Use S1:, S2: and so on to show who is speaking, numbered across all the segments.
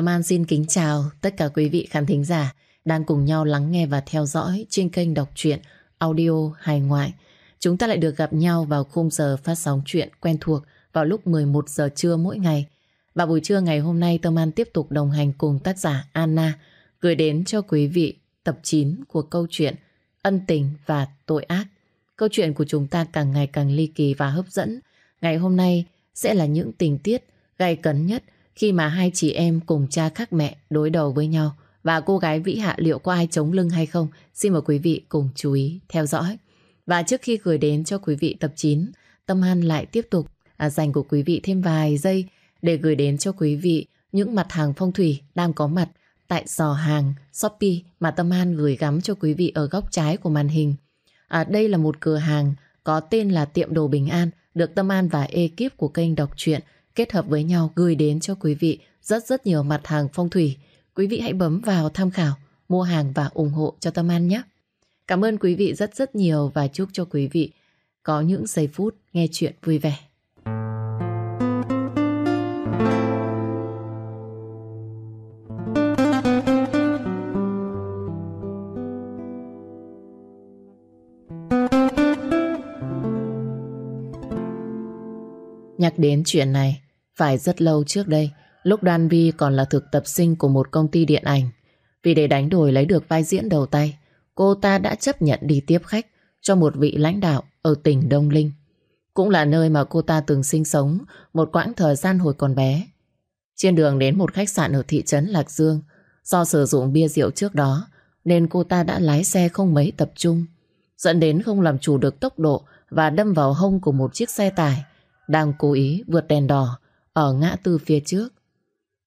S1: Tâm An xin kính chào tất cả quý vị khán thính giả đang cùng nhau lắng nghe và theo dõi trên kênh đọc truyện audio hài ngoại. Chúng ta lại được gặp nhau vào khung giờ phát sóng truyện quen thuộc vào lúc 11 giờ trưa mỗi ngày. Và buổi trưa ngày hôm nay, Tâm An tiếp tục đồng hành cùng tác giả Anna gửi đến cho quý vị tập 9 của câu chuyện Ân tình và tội ác. Câu chuyện của chúng ta càng ngày càng ly kỳ và hấp dẫn. Ngày hôm nay sẽ là những tình tiết gay cấn nhất khi mà hai chị em cùng cha khác mẹ đối đầu với nhau và cô gái Vĩ Hạ liệu có ai chống lưng hay không? Xin mời quý vị cùng chú ý theo dõi. Và trước khi gửi đến cho quý vị tập 9, Tâm Han lại tiếp tục à, dành của quý vị thêm vài giây để gửi đến cho quý vị những mặt hàng phong thủy đang có mặt tại giò hàng Shopee mà Tâm Han gửi gắm cho quý vị ở góc trái của màn hình. À, đây là một cửa hàng có tên là Tiệm Đồ Bình An được Tâm An và ekip của kênh đọc truyện kết hợp với nhau gửi đến cho quý vị rất rất nhiều mặt hàng phong thủy. Quý vị hãy bấm vào tham khảo, mua hàng và ủng hộ cho Tâm An nhé. Cảm ơn quý vị rất rất nhiều và chúc cho quý vị có những giây phút nghe chuyện vui vẻ. Nhắc đến chuyện này, phải rất lâu trước đây, lúc Đan Vi còn là thực tập sinh của một công ty điện ảnh. Vì để đánh đổi lấy được vai diễn đầu tay, cô ta đã chấp nhận đi tiếp khách cho một vị lãnh đạo ở tỉnh Đông Linh. Cũng là nơi mà cô ta từng sinh sống một quãng thời gian hồi còn bé. Trên đường đến một khách sạn ở thị trấn Lạc Dương, do sử dụng bia rượu trước đó, nên cô ta đã lái xe không mấy tập trung, dẫn đến không làm chủ được tốc độ và đâm vào hông của một chiếc xe tải đang cố ý vượt đèn đỏ ở ngã tư phía trước.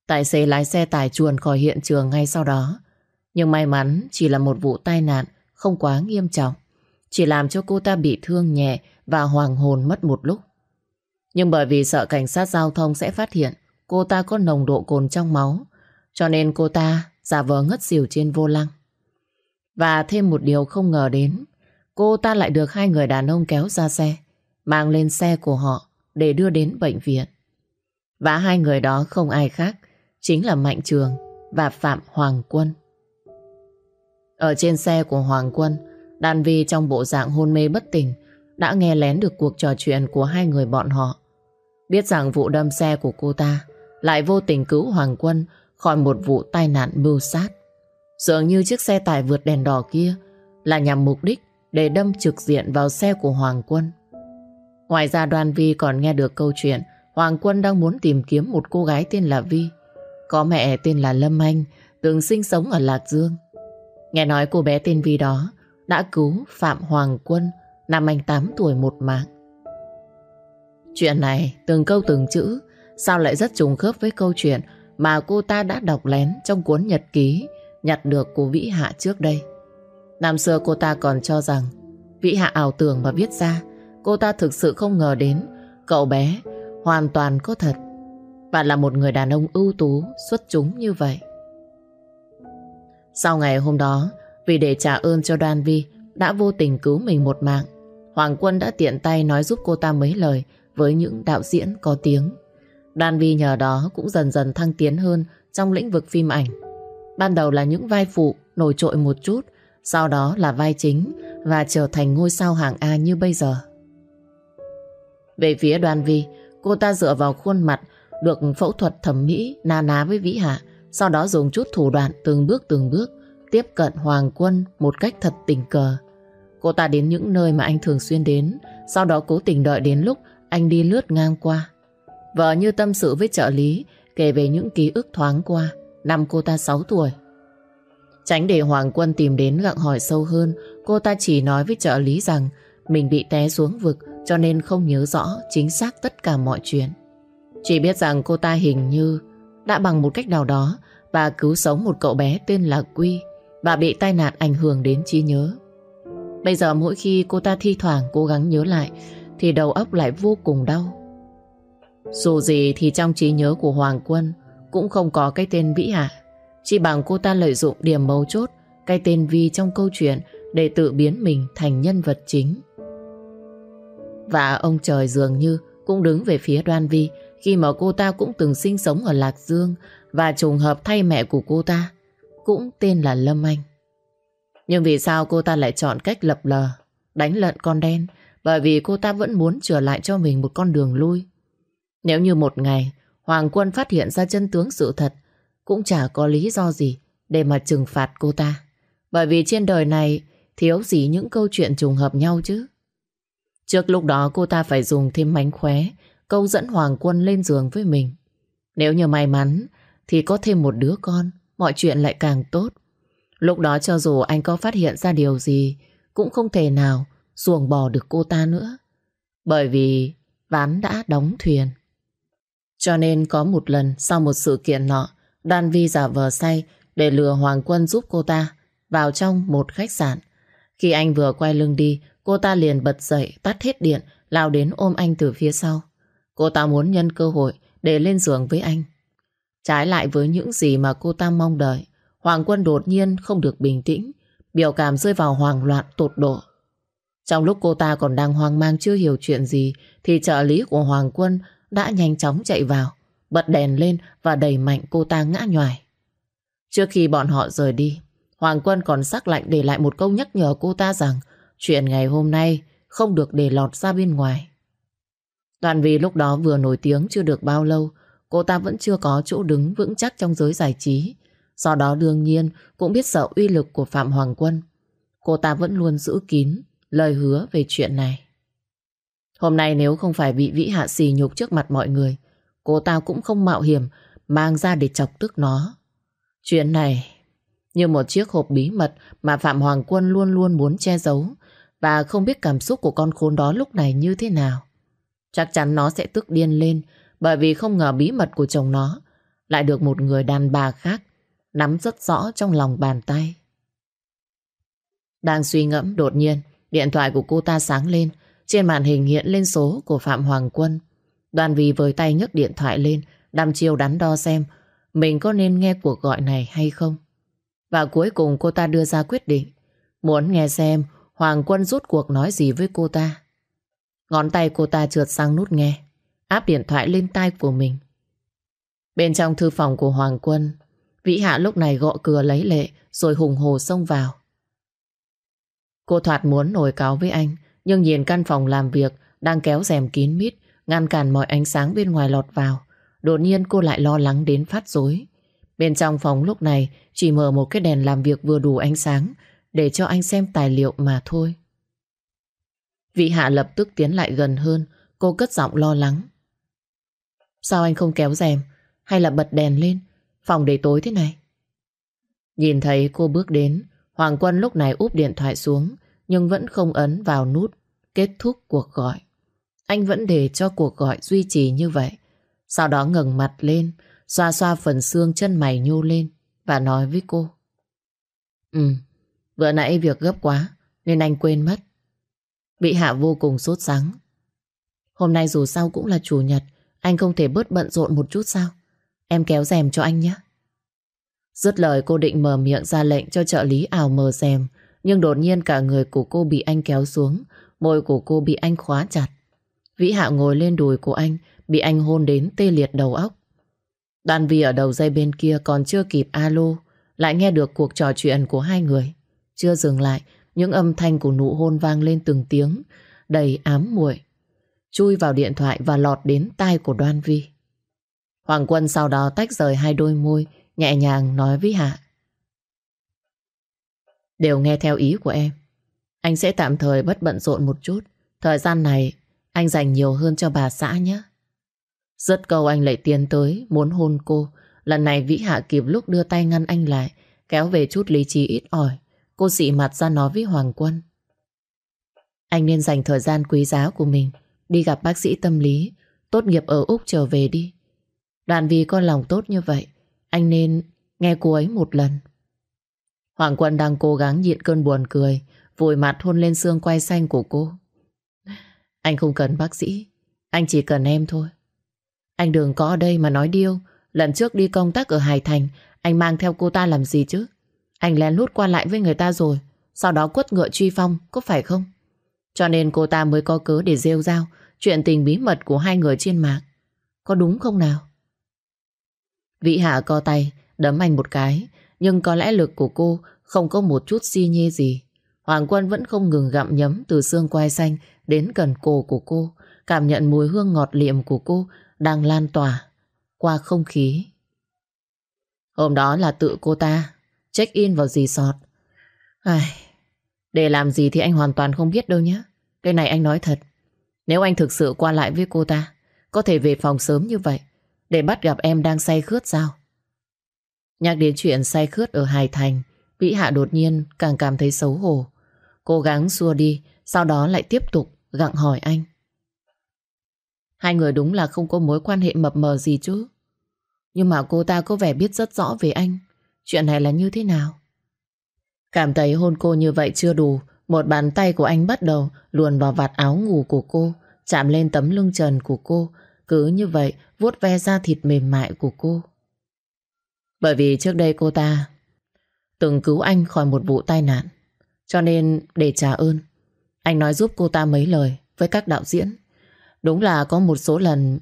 S1: Tài xế lái xe tải chuồn khỏi hiện trường ngay sau đó. Nhưng may mắn chỉ là một vụ tai nạn không quá nghiêm trọng. Chỉ làm cho cô ta bị thương nhẹ và hoàng hồn mất một lúc. Nhưng bởi vì sợ cảnh sát giao thông sẽ phát hiện cô ta có nồng độ cồn trong máu, cho nên cô ta giả vờ ngất xỉu trên vô lăng. Và thêm một điều không ngờ đến, cô ta lại được hai người đàn ông kéo ra xe, mang lên xe của họ để đưa đến bệnh viện. Và hai người đó không ai khác, chính là Mạnh Trường và Phạm Hoàng Quân. Ở trên xe của Hoàng Quân, Đan Vi trong bộ dạng hôn mê bất tỉnh đã nghe lén được cuộc trò chuyện của hai người bọn họ. Biết rằng vụ đâm xe của cô ta lại vô tình cứu Hoàng Quân khỏi một vụ tai nạn mưu sát. Dường như chiếc xe tải vượt đèn đỏ kia là nhằm mục đích để đâm trực diện vào xe của Hoàng Quân. Ngoài ra đoàn Vi còn nghe được câu chuyện Hoàng Quân đang muốn tìm kiếm một cô gái tên là Vi. Có mẹ tên là Lâm Anh, từng sinh sống ở Lạc Dương. Nghe nói cô bé tên Vi đó đã cứu Phạm Hoàng Quân, năm anh 8 tuổi một mạng. Chuyện này, từng câu từng chữ, sao lại rất trùng khớp với câu chuyện mà cô ta đã đọc lén trong cuốn nhật ký nhặt được của Vĩ Hạ trước đây. Năm xưa cô ta còn cho rằng Vĩ Hạ ảo tưởng mà viết ra Cô ta thực sự không ngờ đến cậu bé hoàn toàn có thật và là một người đàn ông ưu tú xuất chúng như vậy. Sau ngày hôm đó, vì để trả ơn cho Đoan Vi đã vô tình cứu mình một mạng, Hoàng Quân đã tiện tay nói giúp cô ta mấy lời với những đạo diễn có tiếng. Đoan Vi nhờ đó cũng dần dần thăng tiến hơn trong lĩnh vực phim ảnh. Ban đầu là những vai phụ nổi trội một chút, sau đó là vai chính và trở thành ngôi sao hạng A như bây giờ. Về phía Đoàn Vi, cô ta dựa vào khuôn mặt được phẫu thuật thẩm mỹ na ná với Vĩ Hạ, sau đó dùng chút thủ đoạn từng bước từng bước tiếp cận Hoàng Quân một cách thật tình cờ. Cô ta đến những nơi mà anh thường xuyên đến, sau đó cố tình đợi đến lúc anh đi lướt ngang qua. Vợ như tâm sự với trợ lý, kể về những ký ức thoáng qua, năm cô ta 6 tuổi. Tránh để Hoàng Quân tìm đến gặng hỏi sâu hơn, cô ta chỉ nói với trợ lý rằng mình bị té xuống vực cho nên không nhớ rõ chính xác tất cả mọi chuyện. Chỉ biết rằng cô ta hình như đã bằng một cách nào đó và cứu sống một cậu bé tên là Quy và bị tai nạn ảnh hưởng đến trí nhớ. Bây giờ mỗi khi cô ta thi thoảng cố gắng nhớ lại, thì đầu óc lại vô cùng đau. Dù gì thì trong trí nhớ của Hoàng Quân cũng không có cái tên Vĩ Hạ. Chỉ bằng cô ta lợi dụng điểm mấu chốt, cái tên Vi trong câu chuyện để tự biến mình thành nhân vật chính. Và ông trời dường như cũng đứng về phía Đoan Vi khi mà cô ta cũng từng sinh sống ở Lạc Dương và trùng hợp thay mẹ của cô ta cũng tên là Lâm Anh. Nhưng vì sao cô ta lại chọn cách lập lờ, đánh lận con đen? Bởi vì cô ta vẫn muốn trở lại cho mình một con đường lui. Nếu như một ngày Hoàng Quân phát hiện ra chân tướng sự thật, cũng chả có lý do gì để mà trừng phạt cô ta. Bởi vì trên đời này thiếu gì những câu chuyện trùng hợp nhau chứ. Trước lúc đó cô ta phải dùng thêm mánh khóe, câu dẫn Hoàng Quân lên giường với mình. Nếu như may mắn thì có thêm một đứa con, mọi chuyện lại càng tốt. Lúc đó cho dù anh có phát hiện ra điều gì, cũng không thể nào xuồng bò được cô ta nữa. Bởi vì ván đã đóng thuyền. Cho nên có một lần sau một sự kiện nọ, Đan Vi giả vờ say để lừa Hoàng Quân giúp cô ta vào trong một khách sạn. Khi anh vừa quay lưng đi, cô ta liền bật dậy, tắt hết điện, lao đến ôm anh từ phía sau. Cô ta muốn nhân cơ hội để lên giường với anh. Trái lại với những gì mà cô ta mong đợi, Hoàng Quân đột nhiên không được bình tĩnh, biểu cảm rơi vào hoang loạn tột độ. Trong lúc cô ta còn đang hoang mang chưa hiểu chuyện gì, thì trợ lý của Hoàng Quân đã nhanh chóng chạy vào, bật đèn lên và đẩy mạnh cô ta ngã nhoài. Trước khi bọn họ rời đi, Hoàng Quân còn sắc lạnh để lại một câu nhắc nhở cô ta rằng chuyện ngày hôm nay không được để lọt ra bên ngoài. Toàn vì lúc đó vừa nổi tiếng chưa được bao lâu, cô ta vẫn chưa có chỗ đứng vững chắc trong giới giải trí. Do đó đương nhiên cũng biết sợ uy lực của Phạm Hoàng Quân. Cô ta vẫn luôn giữ kín lời hứa về chuyện này. Hôm nay nếu không phải bị Vĩ Hạ xì nhục trước mặt mọi người, cô ta cũng không mạo hiểm mang ra để chọc tức nó. Chuyện này như một chiếc hộp bí mật mà Phạm Hoàng Quân luôn luôn muốn che giấu và không biết cảm xúc của con khốn đó lúc này như thế nào. Chắc chắn nó sẽ tức điên lên, bởi vì không ngờ bí mật của chồng nó lại được một người đàn bà khác nắm rất rõ trong lòng bàn tay. Đang suy ngẫm, đột nhiên, điện thoại của cô ta sáng lên trên màn hình hiện lên số của Phạm Hoàng Quân. Đoàn vì với tay nhấc điện thoại lên, đăm chiêu đắn đo xem mình có nên nghe cuộc gọi này hay không. Và cuối cùng cô ta đưa ra quyết định, muốn nghe xem Hoàng Quân rút cuộc nói gì với cô ta. Ngón tay cô ta trượt sang nút nghe, áp điện thoại lên tai của mình. Bên trong thư phòng của Hoàng Quân, Vĩ Hạ lúc này gõ cửa lấy lệ rồi hùng hồ xông vào. Cô thoạt muốn nổi cáo với anh, nhưng nhìn căn phòng làm việc đang kéo rèm kín mít, ngăn cản mọi ánh sáng bên ngoài lọt vào. Đột nhiên cô lại lo lắng đến phát rối. Bên trong phòng lúc này chỉ mở một cái đèn làm việc vừa đủ ánh sáng để cho anh xem tài liệu mà thôi. Vị Hạ lập tức tiến lại gần hơn, cô cất giọng lo lắng. Sao anh không kéo rèm hay là bật đèn lên, phòng để tối thế này? Nhìn thấy cô bước đến, Hoàng Quân lúc này úp điện thoại xuống nhưng vẫn không ấn vào nút kết thúc cuộc gọi. Anh vẫn để cho cuộc gọi duy trì như vậy. Sau đó ngẩng mặt lên, xoa xoa phần xương chân mày nhô lên và nói với cô. Ừ, vừa nãy việc gấp quá nên anh quên mất. Bị hạ vô cùng sốt sắng. Hôm nay dù sao cũng là chủ nhật, anh không thể bớt bận rộn một chút sao? Em kéo rèm cho anh nhé. Dứt lời cô định mở miệng ra lệnh cho trợ lý ảo mờ rèm, nhưng đột nhiên cả người của cô bị anh kéo xuống, môi của cô bị anh khóa chặt. Vĩ Hạ ngồi lên đùi của anh, bị anh hôn đến tê liệt đầu óc. Đoàn Vi ở đầu dây bên kia còn chưa kịp alo, lại nghe được cuộc trò chuyện của hai người. Chưa dừng lại, những âm thanh của nụ hôn vang lên từng tiếng, đầy ám muội chui vào điện thoại và lọt đến tai của Đoan Vi. Hoàng Quân sau đó tách rời hai đôi môi, nhẹ nhàng nói với Hạ. Đều nghe theo ý của em. Anh sẽ tạm thời bất bận rộn một chút. Thời gian này anh dành nhiều hơn cho bà xã nhé. Rất câu anh lại tiến tới muốn hôn cô. Lần này Vĩ Hạ kịp lúc đưa tay ngăn anh lại kéo về chút lý trí ít ỏi. Cô dị mặt ra nói với Hoàng Quân. Anh nên dành thời gian quý giá của mình đi gặp bác sĩ tâm lý tốt nghiệp ở Úc trở về đi. Đoạn vì con lòng tốt như vậy anh nên nghe cô ấy một lần. Hoàng Quân đang cố gắng nhịn cơn buồn cười, vùi mặt hôn lên xương quay xanh của cô. Anh không cần bác sĩ, anh chỉ cần em thôi. Anh đừng có ở đây mà nói điêu. Lần trước đi công tác ở Hải Thành, anh mang theo cô ta làm gì chứ? Anh lén lút qua lại với người ta rồi, sau đó quất ngựa truy phong, có phải không? Cho nên cô ta mới có cớ để rêu rao chuyện tình bí mật của hai người trên mạng. Có đúng không nào? Vĩ Hạ co tay, đấm anh một cái, nhưng có lẽ lực của cô không có một chút si nhê gì. Hoàng Quân vẫn không ngừng gặm nhấm từ xương quai xanh đến gần cổ của cô, cảm nhận mùi hương ngọt liệm của cô đang lan tỏa qua không khí. Hôm đó là tự cô ta check in vào resort. Ai, để làm gì thì anh hoàn toàn không biết đâu nhé. Cái này anh nói thật. Nếu anh thực sự qua lại với cô ta, có thể về phòng sớm như vậy, để bắt gặp em đang say khướt sao? Nhắc đến chuyện say khướt ở Hải Thành, Vĩ Hạ đột nhiên càng cảm thấy xấu hổ. Cố gắng xua đi, sau đó lại tiếp tục gặng hỏi anh. Hai người đúng là không có mối quan hệ mập mờ gì chứ. Nhưng mà cô ta có vẻ biết rất rõ về anh. Chuyện này là như thế nào? Cảm thấy hôn cô như vậy chưa đủ, một bàn tay của anh bắt đầu luồn vào vạt áo ngủ của cô, chạm lên tấm lưng trần của cô, cứ như vậy vuốt ve da thịt mềm mại của cô. Bởi vì trước đây cô ta từng cứu anh khỏi một vụ tai nạn. Cho nên để trả ơn, anh nói giúp cô ta mấy lời với các đạo diễn. Đúng là có một số lần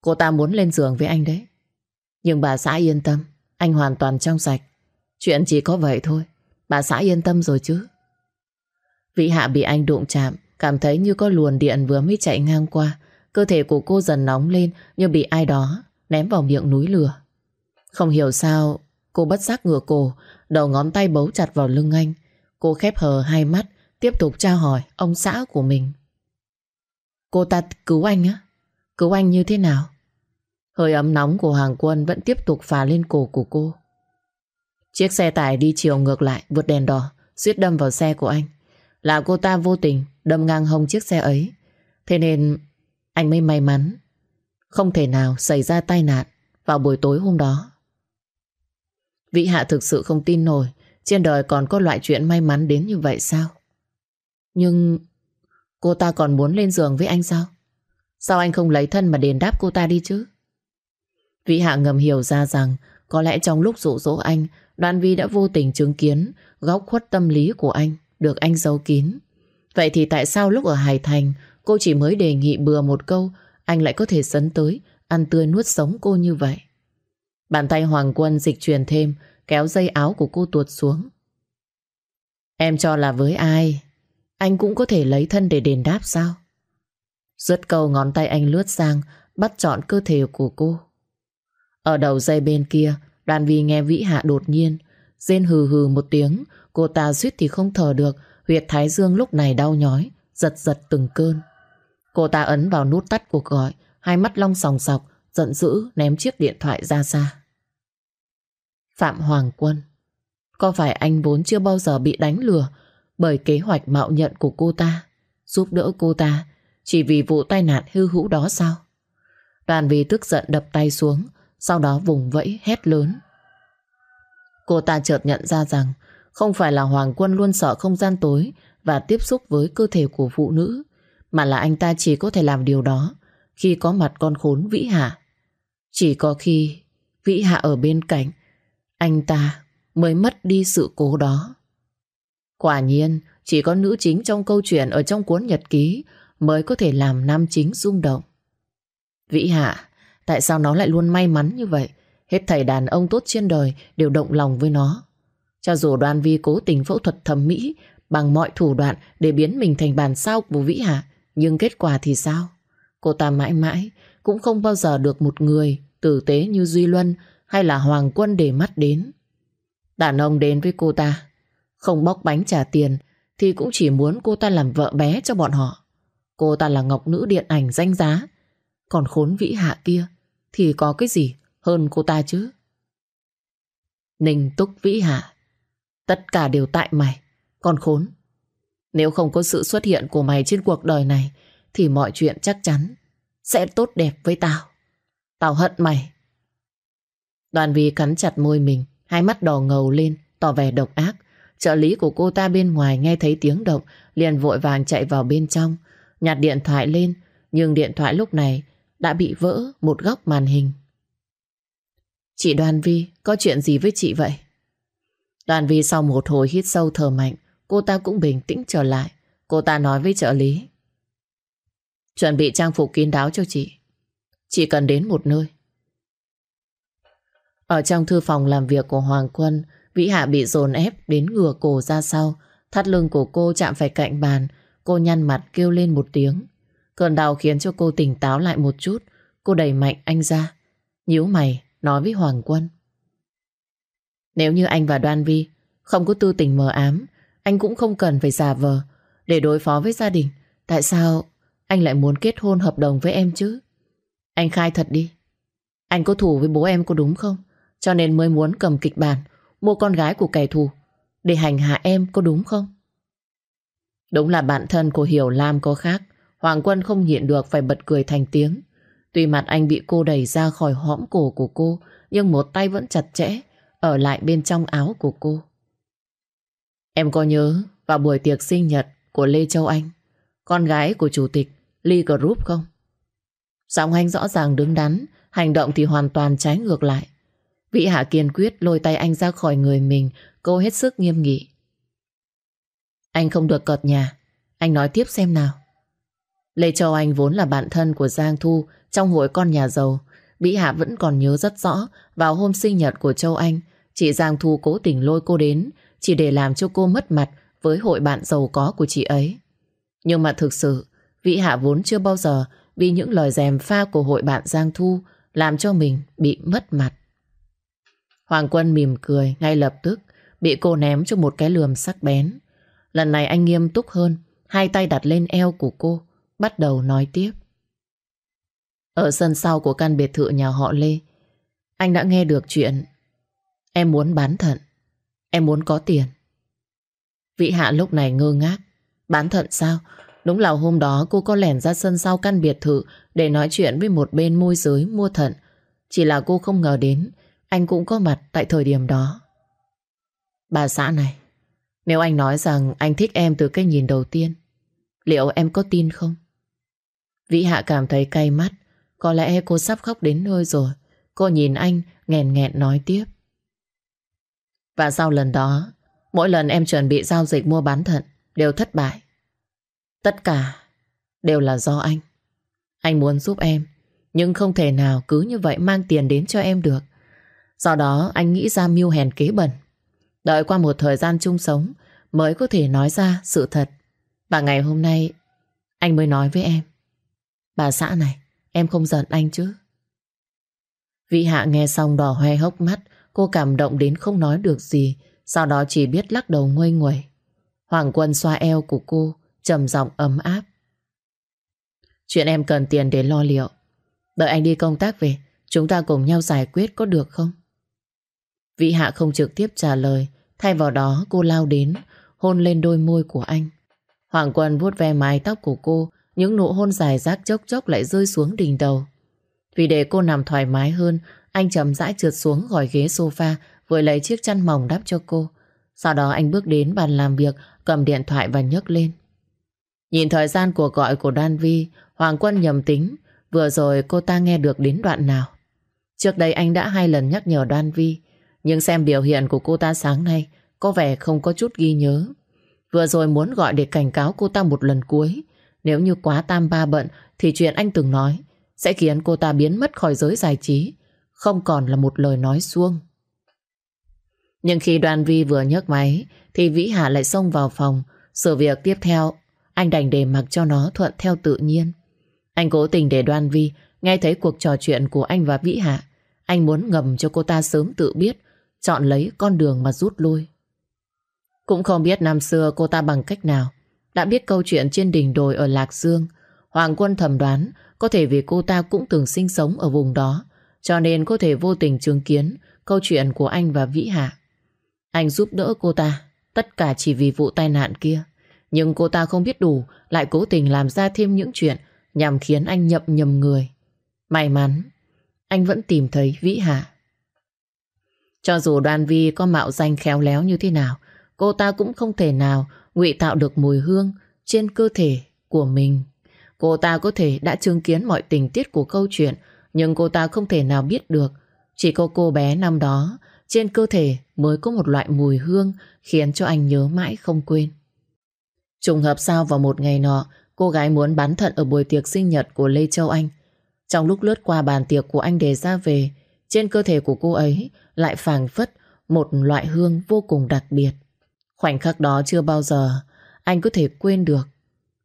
S1: cô ta muốn lên giường với anh đấy. Nhưng bà xã yên tâm, anh hoàn toàn trong sạch. Chuyện chỉ có vậy thôi, bà xã yên tâm rồi chứ. Vị Hạ bị anh đụng chạm, cảm thấy như có luồn điện vừa mới chạy ngang qua. Cơ thể của cô dần nóng lên như bị ai đó ném vào miệng núi lửa. Không hiểu sao, cô bất giác ngửa cổ, đầu ngón tay bấu chặt vào lưng anh. Cô khép hờ hai mắt, tiếp tục tra hỏi ông xã của mình. Cô ta cứu anh á? Cứu anh như thế nào? Hơi ấm nóng của hàng quân vẫn tiếp tục phà lên cổ của cô. Chiếc xe tải đi chiều ngược lại, vượt đèn đỏ, suýt đâm vào xe của anh. Là cô ta vô tình đâm ngang hông chiếc xe ấy. Thế nên anh mới may mắn. Không thể nào xảy ra tai nạn vào buổi tối hôm đó. Vị Hạ thực sự không tin nổi trên đời còn có loại chuyện may mắn đến như vậy sao? Nhưng cô ta còn muốn lên giường với anh sao? Sao anh không lấy thân mà đền đáp cô ta đi chứ? Vị Hạ ngầm hiểu ra rằng, có lẽ trong lúc dụ dỗ anh, Đoan Vi đã vô tình chứng kiến góc khuất tâm lý của anh được anh giấu kín. Vậy thì tại sao lúc ở Hải Thành, cô chỉ mới đề nghị bừa một câu, anh lại có thể sấn tới ăn tươi nuốt sống cô như vậy? Bàn tay Hoàng Quân dịch truyền thêm, kéo dây áo của cô tuột xuống. Em cho là với ai anh cũng có thể lấy thân để đền đáp sao? Dứt câu ngón tay anh lướt sang, bắt trọn cơ thể của cô. Ở đầu dây bên kia Đoàn vi nghe Vĩ Hạ đột nhiên, Rên hừ hừ một tiếng. Cô ta suýt thì không thở được. Huyệt Thái Dương lúc này đau nhói, Giật giật từng cơn. Cô ta ấn vào nút tắt cuộc gọi, Hai mắt long sòng sọc, Giận dữ ném chiếc điện thoại ra xa. Phạm Hoàng Quân, Có phải anh vốn chưa bao giờ bị đánh lừa Bởi kế hoạch mạo nhận của cô ta, Giúp đỡ cô ta Chỉ vì vụ tai nạn hư hữu đó sao? Đoàn vì tức giận đập tay xuống sau đó vùng vẫy hét lớn Cô ta chợt nhận ra rằng không phải là Hoàng Quân luôn sợ không gian tối và tiếp xúc với cơ thể của phụ nữ, mà là anh ta chỉ có thể làm điều đó khi có mặt con khốn Vĩ Hạ. Chỉ có khi Vĩ Hạ ở bên cạnh, anh ta mới mất đi sự cố đó. Quả nhiên, chỉ có nữ chính trong câu chuyện ở trong cuốn nhật ký mới có thể làm nam chính rung động. Vĩ Hạ, tại sao nó lại luôn may mắn như vậy? Hết thầy đàn ông tốt trên đời đều động lòng với nó. Cho dù Đoàn vi cố tình phẫu thuật thẩm mỹ bằng mọi thủ đoạn để biến mình thành bàn sao của Vĩ Hạ, nhưng kết quả thì sao? Cô ta mãi mãi cũng không bao giờ được một người tử tế như Duy Luân hay là Hoàng Quân để mắt đến. Đàn ông đến với cô ta, không bóc bánh trả tiền thì cũng chỉ muốn cô ta làm vợ bé cho bọn họ. Cô ta là ngọc nữ điện ảnh danh giá, còn khốn Vĩ Hạ kia thì có cái gì hơn cô ta chứ? Ninh Túc Vĩ Hạ, Tất cả đều tại mày Con khốn. Nếu không có sự xuất hiện của mày trên cuộc đời này, Thì mọi chuyện chắc chắn Sẽ tốt đẹp với tao. Tao hận mày. Đoàn vi cắn chặt môi mình, Hai mắt đỏ ngầu lên, Tỏ vẻ độc ác. Trợ lý của cô ta bên ngoài nghe thấy tiếng động, Liền vội vàng chạy vào bên trong, Nhặt điện thoại lên. Nhưng điện thoại lúc này đã bị vỡ một góc màn hình Chị Đoàn Vi có chuyện gì với chị vậy? Đoàn Vi sau một hồi hít sâu thở mạnh, cô ta cũng bình tĩnh trở lại. Cô ta nói với trợ lý. Chuẩn bị trang phục kín đáo cho chị. Chị cần đến một nơi. Ở trong thư phòng làm việc của Hoàng Quân, Vĩ Hạ bị dồn ép đến ngửa cổ ra sau. Thắt lưng của cô chạm phải cạnh bàn, cô nhăn mặt kêu lên một tiếng. Cơn đau khiến cho cô tỉnh táo lại một chút, cô đẩy mạnh anh ra. nhíu mày, nói với Hoàng Quân. Nếu như anh và Đoan Vi không có tư tình mờ ám, anh cũng không cần phải giả vờ để đối phó với gia đình. Tại sao anh lại muốn kết hôn hợp đồng với em chứ? Anh khai thật đi. Anh có thù với bố em có đúng không? Cho nên mới muốn cầm kịch bản mua con gái của kẻ thù để hành hạ em có đúng không? Đúng là bạn thân của Hiểu Lam có khác. Hoàng Quân không nhịn được phải bật cười thành tiếng. Tuy mặt anh bị cô đẩy ra khỏi hõm cổ của cô, nhưng một tay vẫn chặt chẽ, ở lại bên trong áo của cô. Em có nhớ vào buổi tiệc sinh nhật của Lê Châu Anh, con gái của chủ tịch Lee Group không? Giọng anh rõ ràng đứng đắn, hành động thì hoàn toàn trái ngược lại. Vĩ Hạ kiên quyết lôi tay anh ra khỏi người mình, cô hết sức nghiêm nghị. Anh không được cợt nhà, anh nói tiếp xem nào. Lê Châu Anh vốn là bạn thân của Giang Thu trong hội con nhà giàu. Mỹ Hạ vẫn còn nhớ rất rõ vào hôm sinh nhật của Châu Anh, chị Giang Thu cố tình lôi cô đến chỉ để làm cho cô mất mặt với hội bạn giàu có của chị ấy. Nhưng mà thực sự, Vĩ Hạ vốn chưa bao giờ vì những lời dèm pha của hội bạn Giang Thu làm cho mình bị mất mặt. Hoàng Quân mỉm cười ngay lập tức bị cô ném cho một cái lườm sắc bén. Lần này anh nghiêm túc hơn hai tay đặt lên eo của cô bắt đầu nói tiếp. Ở sân sau của căn biệt thự nhà họ Lê anh đã nghe được chuyện em muốn bán thận em muốn có tiền. Vị Hạ lúc này ngơ ngác bán thận sao? Đúng là hôm đó cô có lẻn ra sân sau căn biệt thự để nói chuyện với một bên môi giới mua thận. Chỉ là cô không ngờ đến anh cũng có mặt tại thời điểm đó. Bà xã này, nếu anh nói rằng anh thích em từ cái nhìn đầu tiên, liệu em có tin không? Vĩ Hạ cảm thấy cay mắt, có lẽ cô sắp khóc đến nơi rồi. Cô nhìn anh nghẹn nghẹn nói tiếp. Và sau lần đó, mỗi lần em chuẩn bị giao dịch mua bán thận đều thất bại. Tất cả đều là do anh. Anh muốn giúp em, nhưng không thể nào cứ như vậy mang tiền đến cho em được. Do đó anh nghĩ ra mưu hèn kế bẩn. Đợi qua một thời gian chung sống mới có thể nói ra sự thật. Và ngày hôm nay anh mới nói với em. Bà xã này, em không giận anh chứ? Vị Hạ nghe xong đỏ hoe hốc mắt, cô cảm động đến không nói được gì, sau đó chỉ biết lắc đầu nguôi nguẩy. Hoàng Quân xoa eo của cô, trầm giọng ấm áp. Chuyện em cần tiền để lo liệu. Đợi anh đi công tác về, chúng ta cùng nhau giải quyết có được không? Vị Hạ không trực tiếp trả lời, thay vào đó cô lao đến, hôn lên đôi môi của anh. Hoàng Quân vuốt ve mái tóc của cô, những nụ hôn dài rác chốc chốc lại rơi xuống đỉnh đầu. Vì để cô nằm thoải mái hơn, anh chậm rãi trượt xuống khỏi ghế sofa, vừa lấy chiếc chăn mỏng đắp cho cô. Sau đó anh bước đến bàn làm việc, cầm điện thoại và nhấc lên. Nhìn thời gian cuộc gọi của Đan Vi, Hoàng Quân nhầm tính, vừa rồi cô ta nghe được đến đoạn nào. Trước đây anh đã hai lần nhắc nhở Đan Vi Nhưng xem biểu hiện của cô ta sáng nay Có vẻ không có chút ghi nhớ Vừa rồi muốn gọi để cảnh cáo cô ta một lần cuối nếu như quá tam ba bận, Thì chuyện anh từng nói Sẽ khiến cô ta biến mất khỏi giới giải trí. Không còn là một lời nói suông. Nhưng khi Đoàn Vi vừa nhấc máy, Thì Vĩ Hạ lại xông vào phòng. Sự việc tiếp theo, Anh đành để mặc cho nó thuận theo tự nhiên. Anh cố tình để Đoan Vi Nghe thấy cuộc trò chuyện của anh và Vĩ Hạ Anh muốn ngầm cho cô ta sớm tự biết, Chọn lấy con đường mà rút lui. Cũng không biết năm xưa cô ta bằng cách nào đã biết câu chuyện trên đỉnh đồi ở Lạc Dương Hoàng Quân thầm đoán Có thể vì cô ta cũng từng sinh sống ở vùng đó Cho nên có thể vô tình chứng kiến Câu chuyện của anh và Vĩ Hạ. Anh giúp đỡ cô ta Tất cả chỉ vì vụ tai nạn kia. Nhưng cô ta không biết đủ Lại cố tình làm ra thêm những chuyện Nhằm khiến anh nhậm nhầm người. May mắn, anh vẫn tìm thấy Vĩ Hạ. Cho dù Đoan Vi có mạo danh khéo léo như thế nào, cô ta cũng không thể nào ngụy tạo được mùi hương trên cơ thể của mình. Cô ta có thể đã chứng kiến mọi tình tiết của câu chuyện, nhưng cô ta không thể nào biết được. Chỉ có cô bé năm đó, trên cơ thể mới có một loại mùi hương khiến cho anh nhớ mãi không quên. Trùng hợp sao vào một ngày nọ, cô gái muốn bán thận ở buổi tiệc sinh nhật của Lê Châu Anh. Trong lúc lướt qua bàn tiệc của anh đề ra về trên cơ thể của cô ấy lại phảng phất một loại hương vô cùng đặc biệt. Khoảnh khắc đó chưa bao giờ anh có thể quên được.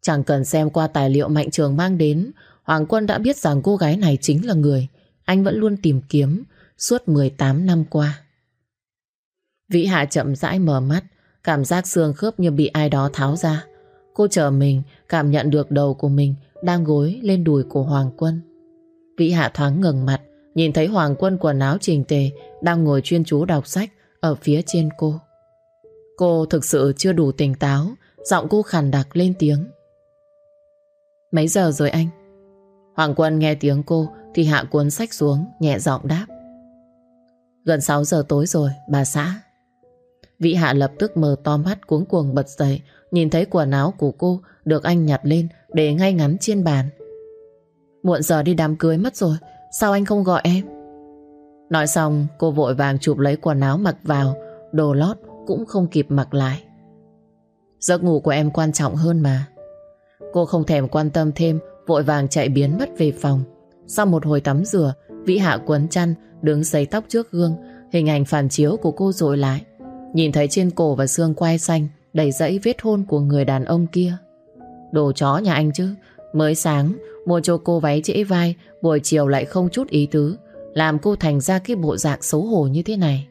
S1: Chẳng cần xem qua tài liệu Mạnh Trường mang đến, Hoàng Quân đã biết rằng cô gái này chính là người anh vẫn luôn tìm kiếm suốt 18 năm qua. Vĩ Hạ chậm rãi mở mắt, cảm giác xương khớp như bị ai đó tháo ra. Cô chờ mình, cảm nhận được đầu của mình đang gối lên đùi của Hoàng Quân. Vĩ Hạ thoáng ngừng mặt, nhìn thấy Hoàng Quân quần áo trình tề đang ngồi chuyên chú đọc sách ở phía trên cô. Cô thực sự chưa đủ tỉnh táo, giọng cô khàn đặc lên tiếng. Mấy giờ rồi anh? Hoàng Quân nghe tiếng cô thì hạ cuốn sách xuống, nhẹ giọng đáp. Gần 6 giờ tối rồi, bà xã. Vị hạ lập tức mở to mắt cuống cuồng bật dậy, nhìn thấy quần áo của cô được anh nhặt lên để ngay ngắn trên bàn. Muộn giờ đi đám cưới mất rồi, sao anh không gọi em? Nói xong, cô vội vàng chụp lấy quần áo mặc vào, đồ lót cũng không kịp mặc lại. Giấc ngủ của em quan trọng hơn mà. Cô không thèm quan tâm thêm, vội vàng chạy biến mất về phòng. Sau một hồi tắm rửa, Vĩ Hạ quấn chăn, đứng sấy tóc trước gương, hình ảnh phản chiếu của cô dội lại. Nhìn thấy trên cổ và xương quai xanh đầy dẫy vết hôn của người đàn ông kia. Đồ chó nhà anh chứ, mới sáng mua cho cô váy trễ vai, buổi chiều lại không chút ý tứ, làm cô thành ra cái bộ dạng xấu hổ như thế này.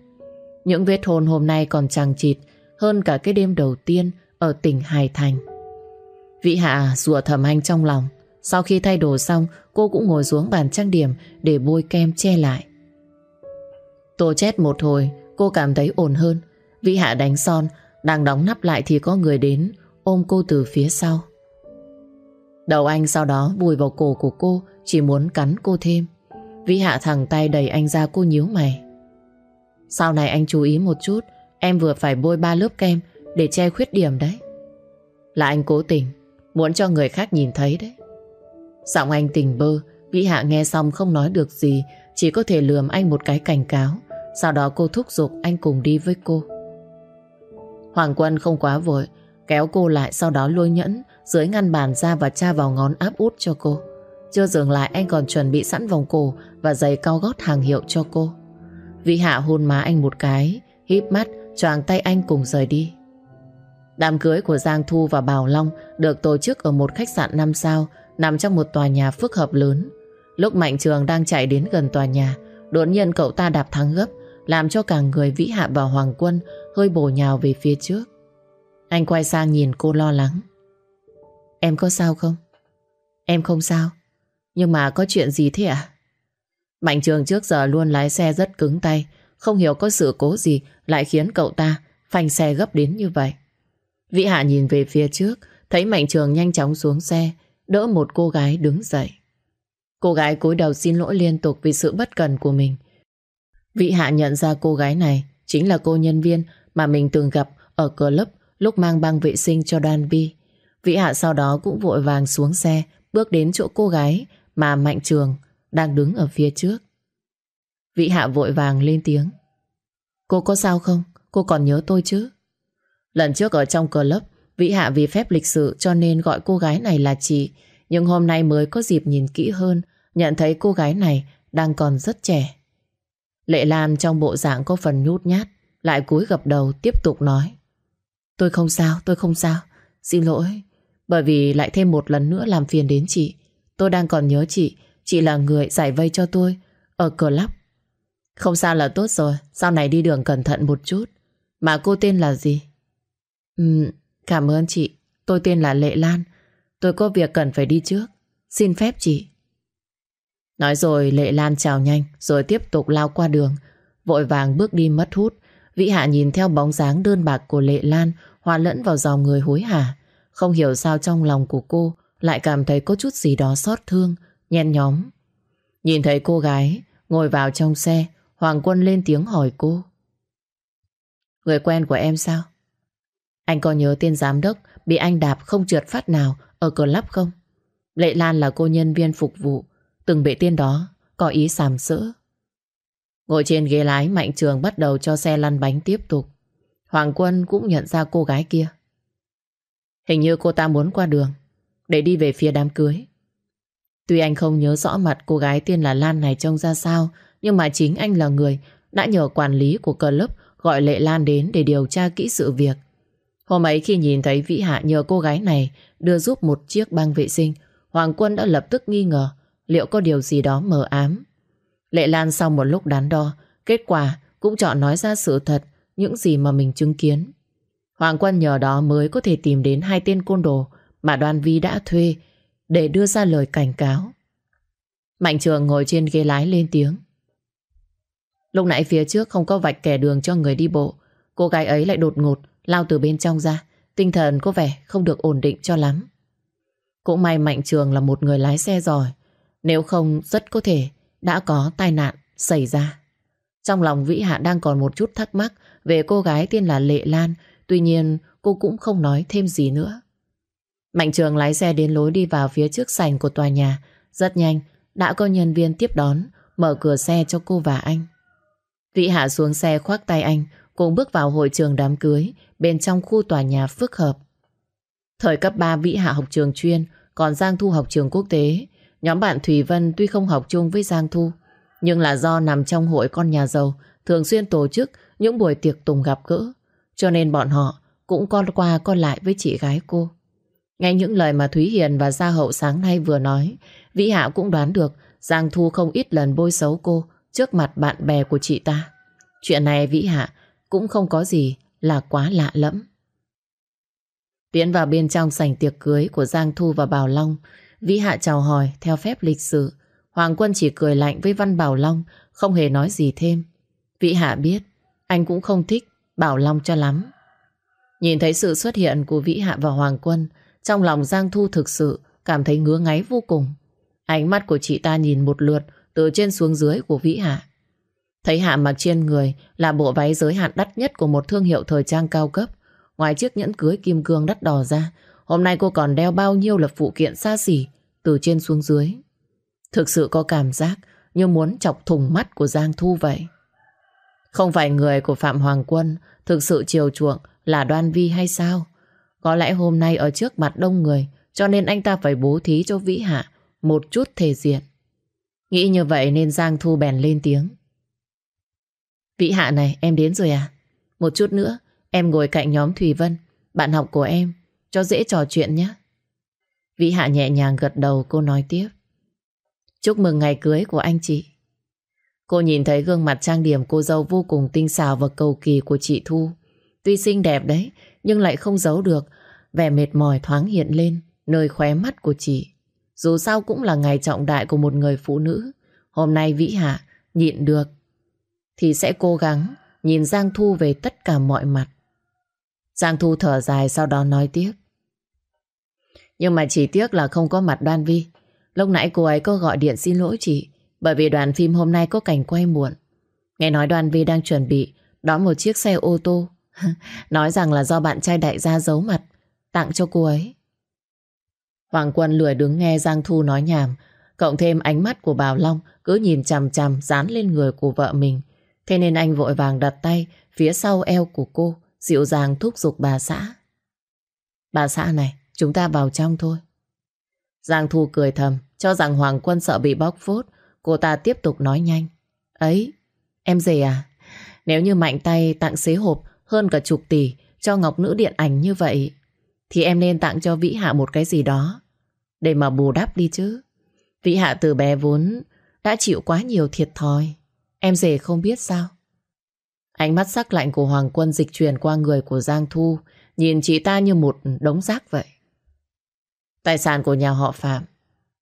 S1: Những vết hôn hôm nay còn chằng chịt hơn cả cái đêm đầu tiên ở tỉnh Hải Thành. Vĩ Hạ rùa thầm anh trong lòng. Sau khi thay đồ xong, cô cũng ngồi xuống bàn trang điểm để bôi kem che lại. Tô chết một hồi, cô cảm thấy ổn hơn. Vĩ Hạ đánh son, đang đóng nắp lại thì có người đến, ôm cô từ phía sau. Đầu anh sau đó bùi vào cổ của cô, chỉ muốn cắn cô thêm. Vĩ Hạ thẳng tay đẩy anh ra cô nhíu mày. Sau này anh chú ý một chút, em vừa phải bôi ba lớp kem để che khuyết điểm đấy. Là anh cố tình, muốn cho người khác nhìn thấy đấy. Giọng anh tình bơ, Vĩ Hạ nghe xong không nói được gì, chỉ có thể lườm anh một cái cảnh cáo. Sau đó cô thúc giục anh cùng đi với cô. Hoàng Quân không quá vội, kéo cô lại sau đó lôi nhẫn dưới ngăn bàn ra và tra vào ngón áp út cho cô. Chưa dừng lại anh còn chuẩn bị sẵn vòng cổ và giày cao gót hàng hiệu cho cô. Vĩ Hạ hôn má anh một cái, híp mắt, choàng tay anh cùng rời đi. Đám cưới của Giang Thu và Bảo Long được tổ chức ở một khách sạn 5 sao nằm trong một tòa nhà phức hợp lớn. Lúc Mạnh Trường đang chạy đến gần tòa nhà, đột nhiên cậu ta đạp thắng gấp, làm cho cả người Vĩ Hạ và Hoàng Quân hơi bổ nhào về phía trước. Anh quay sang nhìn cô lo lắng. Em có sao không? Em không sao. Nhưng mà có chuyện gì thế ạ? À? Mạnh Trường trước giờ luôn lái xe rất cứng tay, không hiểu có sự cố gì lại khiến cậu ta phanh xe gấp đến như vậy. Vĩ Hạ nhìn về phía trước, thấy Mạnh Trường nhanh chóng xuống xe, đỡ một cô gái đứng dậy. Cô gái cúi đầu xin lỗi liên tục vì sự bất cần của mình. Vị Hạ nhận ra cô gái này chính là cô nhân viên mà mình từng gặp ở cửa lớp lúc mang băng vệ sinh cho Đoan Vi. Vị Hạ sau đó cũng vội vàng xuống xe, bước đến chỗ cô gái mà Mạnh Trường đang đứng ở phía trước. Vị Hạ vội vàng lên tiếng. Cô có sao không? Cô còn nhớ tôi chứ? Lần trước ở trong club, Vĩ Hạ vì phép lịch sự cho nên gọi cô gái này là chị. Nhưng hôm nay mới có dịp nhìn kỹ hơn, nhận thấy cô gái này đang còn rất trẻ. Lệ Lam trong bộ dạng có phần nhút nhát, lại cúi gập đầu tiếp tục nói. Tôi không sao, tôi không sao. Xin lỗi, bởi vì lại thêm một lần nữa làm phiền đến chị. Tôi đang còn nhớ chị, chị là người giải vây cho tôi ở cờ lắp. Không sao là tốt rồi, sau này đi đường cẩn thận một chút. Mà cô tên là gì? Ừm, Cảm ơn chị, tôi tên là Lệ Lan. Tôi có việc cần phải đi trước. Xin phép chị. Nói rồi Lệ Lan chào nhanh rồi tiếp tục lao qua đường. Vội vàng bước đi mất hút. Vĩ Hạ nhìn theo bóng dáng đơn bạc của Lệ Lan hòa lẫn vào dòng người hối hả. Không hiểu sao trong lòng của cô lại cảm thấy có chút gì đó xót thương, nhen nhóm. Nhìn thấy cô gái ngồi vào trong xe, Hoàng Quân lên tiếng hỏi cô. Người quen của em sao? Anh có nhớ tên giám đốc bị anh đạp không trượt phát nào ở club không? Lệ Lan là cô nhân viên phục vụ, từng bị tên đó có ý sàm sỡ. Ngồi trên ghế lái Mạnh Trường bắt đầu cho xe lăn bánh tiếp tục. Hoàng Quân cũng nhận ra cô gái kia. Hình như cô ta muốn qua đường để đi về phía đám cưới. Tuy anh không nhớ rõ mặt cô gái tên là Lan này trông ra sao, Nhưng mà chính anh là người đã nhờ quản lý của club gọi Lệ Lan đến để điều tra kỹ sự việc. Hôm ấy khi nhìn thấy Vĩ Hạ nhờ cô gái này đưa giúp một chiếc băng vệ sinh, Hoàng Quân đã lập tức nghi ngờ liệu có điều gì đó mờ ám. Lệ Lan sau một lúc đắn đo, kết quả cũng chọn nói ra sự thật những gì mà mình chứng kiến. Hoàng Quân nhờ đó mới có thể tìm đến hai tên côn đồ mà Đoan Vi đã thuê để đưa ra lời cảnh cáo. Mạnh Trường ngồi trên ghế lái lên tiếng. Lúc nãy phía trước không có vạch kẻ đường cho người đi bộ. Cô gái ấy lại đột ngột lao từ bên trong ra. Tinh thần có vẻ không được ổn định cho lắm. Cũng may Mạnh Trường là một người lái xe giỏi. Nếu không, rất có thể đã có tai nạn xảy ra. Trong lòng Vĩ Hạ đang còn một chút thắc mắc về cô gái tên là Lệ Lan. Tuy nhiên, cô cũng không nói thêm gì nữa. Mạnh Trường lái xe đến lối đi vào phía trước sảnh của tòa nhà. Rất nhanh, đã có nhân viên tiếp đón, mở cửa xe cho cô và anh. Vĩ Hạ xuống xe khoác tay anh, cùng bước vào hội trường đám cưới, bên trong khu tòa nhà phức hợp. Thời cấp 3 Vĩ Hạ học trường chuyên, còn Giang Thu học trường quốc tế. Nhóm bạn Thủy Vân tuy không học chung với Giang Thu, nhưng là do nằm trong hội con nhà giàu, thường xuyên tổ chức những buổi tiệc tùng gặp gỡ cho nên bọn họ cũng con qua con lại với chị gái cô. Nghe những lời mà Thúy Hiền và Gia Hậu sáng nay vừa nói Vĩ Hạ cũng đoán được Giang Thu không ít lần bôi xấu cô trước mặt bạn bè của chị ta. Chuyện này Vĩ Hạ cũng không có gì là quá lạ lẫm. Tiến vào bên trong sảnh tiệc cưới của Giang Thu và Bảo Long, Vĩ Hạ chào hỏi theo phép lịch sự. Hoàng Quân chỉ cười lạnh với Văn Bảo Long, không hề nói gì thêm. Vĩ Hạ biết, anh cũng không thích Bảo Long cho lắm. Nhìn thấy sự xuất hiện của Vĩ Hạ và Hoàng Quân, trong lòng Giang Thu thực sự cảm thấy ngứa ngáy vô cùng. Ánh mắt của chị ta nhìn một lượt từ trên xuống dưới của Vĩ Hạ. Thấy Hạ mặc trên người là bộ váy giới hạn đắt nhất của một thương hiệu thời trang cao cấp. Ngoài chiếc nhẫn cưới kim cương đắt đỏ ra, hôm nay cô còn đeo bao nhiêu là phụ kiện xa xỉ từ trên xuống dưới. Thực sự có cảm giác như muốn chọc thùng mắt của Giang Thu vậy. Không phải người của Phạm Hoàng Quân thực sự chiều chuộng là Đoan Vi hay sao? Có lẽ hôm nay ở trước mặt đông người cho nên anh ta phải bố thí cho Vĩ Hạ một chút thể diện. Nghĩ như vậy nên Giang Thu bèn lên tiếng. Vĩ Hạ này em đến rồi à? Một chút nữa em ngồi cạnh nhóm Thùy Vân, bạn học của em, cho dễ trò chuyện nhé. Vĩ Hạ nhẹ nhàng gật đầu cô nói tiếp. Chúc mừng ngày cưới của anh chị. Cô nhìn thấy gương mặt trang điểm cô dâu vô cùng tinh xảo và cầu kỳ của chị Thu. Tuy xinh đẹp đấy, nhưng lại không giấu được vẻ mệt mỏi thoáng hiện lên, nơi khóe mắt của chị. Dù sao cũng là ngày trọng đại của một người phụ nữ. Hôm nay Vĩ Hạ, nhịn được, thì sẽ cố gắng nhìn Giang Thu về tất cả mọi mặt. Giang Thu thở dài sau đó nói tiếp. Nhưng mà chỉ tiếc là không có mặt Đoan Vi. Lúc nãy cô ấy có gọi điện xin lỗi chị, bởi vì đoàn phim hôm nay có cảnh quay muộn. Nghe nói Đoan Vi đang chuẩn bị đón một chiếc xe ô tô. nói rằng là do bạn trai đại gia giấu mặt, tặng cho cô ấy. Hoàng Quân lười đứng nghe Giang Thu nói nhảm, Cộng thêm ánh mắt của Bảo Long Cứ nhìn chằm chằm dán lên người của vợ mình. Thế nên anh vội vàng đặt tay Phía sau eo của cô, Dịu dàng thúc giục bà xã. Bà xã này, Chúng ta vào trong thôi. Giang Thu cười thầm, Cho rằng Hoàng Quân sợ bị bóc phốt, Cô ta tiếp tục nói nhanh. Ấy, em gì à Nếu như mạnh tay tặng xế hộp hơn cả chục tỷ cho Ngọc Nữ điện ảnh như vậy, thì em nên tặng cho Vĩ Hạ một cái gì đó. Để mà bù đắp đi chứ. Vĩ Hạ từ bé vốn Đã chịu quá nhiều thiệt thòi. Em dễ không biết sao. Ánh mắt sắc lạnh của Hoàng Quân dịch chuyển qua người của Giang Thu, Nhìn chị ta như một đống rác vậy. Tài sản của nhà họ Phạm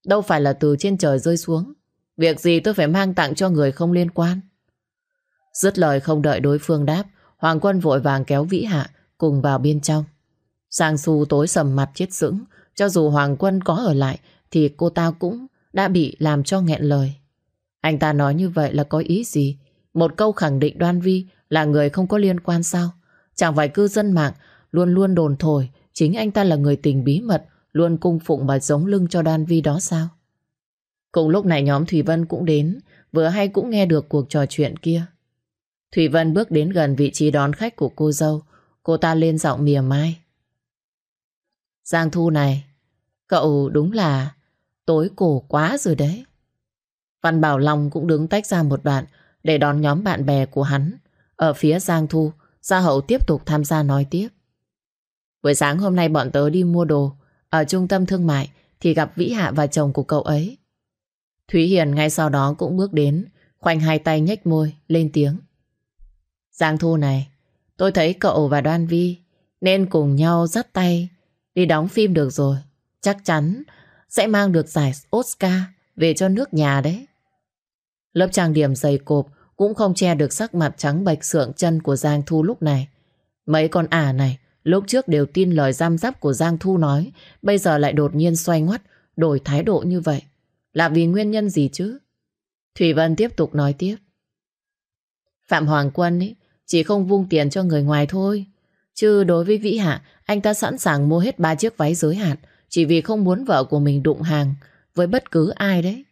S1: Đâu phải là từ trên trời rơi xuống. Việc gì tôi phải mang tặng cho người không liên quan? Dứt lời không đợi đối phương đáp Hoàng Quân vội vàng kéo Vĩ Hạ Cùng vào bên trong Giang Su tối sầm mặt chết sững. Cho dù Hoàng Quân có ở lại, thì cô ta cũng đã bị làm cho nghẹn lời. Anh ta nói như vậy là có ý gì? Một câu khẳng định Đoan Vi là người không có liên quan sao? Chẳng phải cư dân mạng luôn luôn đồn thổi chính anh ta là người tình bí mật, luôn cung phụng và giống lưng cho Đoan Vi đó sao? Cùng lúc này nhóm Thủy Vân cũng đến, vừa hay cũng nghe được cuộc trò chuyện kia. Thủy Vân bước đến gần vị trí đón khách của cô dâu. Cô ta lên giọng mỉa mai. Giang Thu này, cậu đúng là tối cổ quá rồi đấy. Văn Bảo Long cũng đứng tách ra một đoạn để đón nhóm bạn bè của hắn. Ở phía Giang Thu, Gia Hậu tiếp tục tham gia nói tiếp. Buổi sáng hôm nay bọn tớ đi mua đồ ở trung tâm thương mại thì gặp Vĩ Hạ và chồng của cậu ấy. Thúy Hiền ngay sau đó cũng bước đến, khoanh hai tay nhếch môi, lên tiếng. Giang Thu này, tôi thấy cậu và Đoan Vi nên cùng nhau dắt tay đi đóng phim được rồi. Chắc chắn sẽ mang được giải Oscar về cho nước nhà đấy. Lớp trang điểm dày cộp cũng không che được sắc mặt trắng bạch sượng chân của Giang Thu lúc này. Mấy con ả này lúc trước đều tin lời giam giáp của Giang Thu nói, bây giờ lại đột nhiên xoay ngoắt, đổi thái độ như vậy. Là vì nguyên nhân gì chứ? Thủy Vân tiếp tục nói tiếp. Phạm Hoàng Quân ấy, chỉ không vung tiền cho người ngoài thôi. Chứ đối với Vĩ Hạ, anh ta sẵn sàng mua hết ba chiếc váy giới hạn chỉ vì không muốn vợ của mình đụng hàng với bất cứ ai đấy.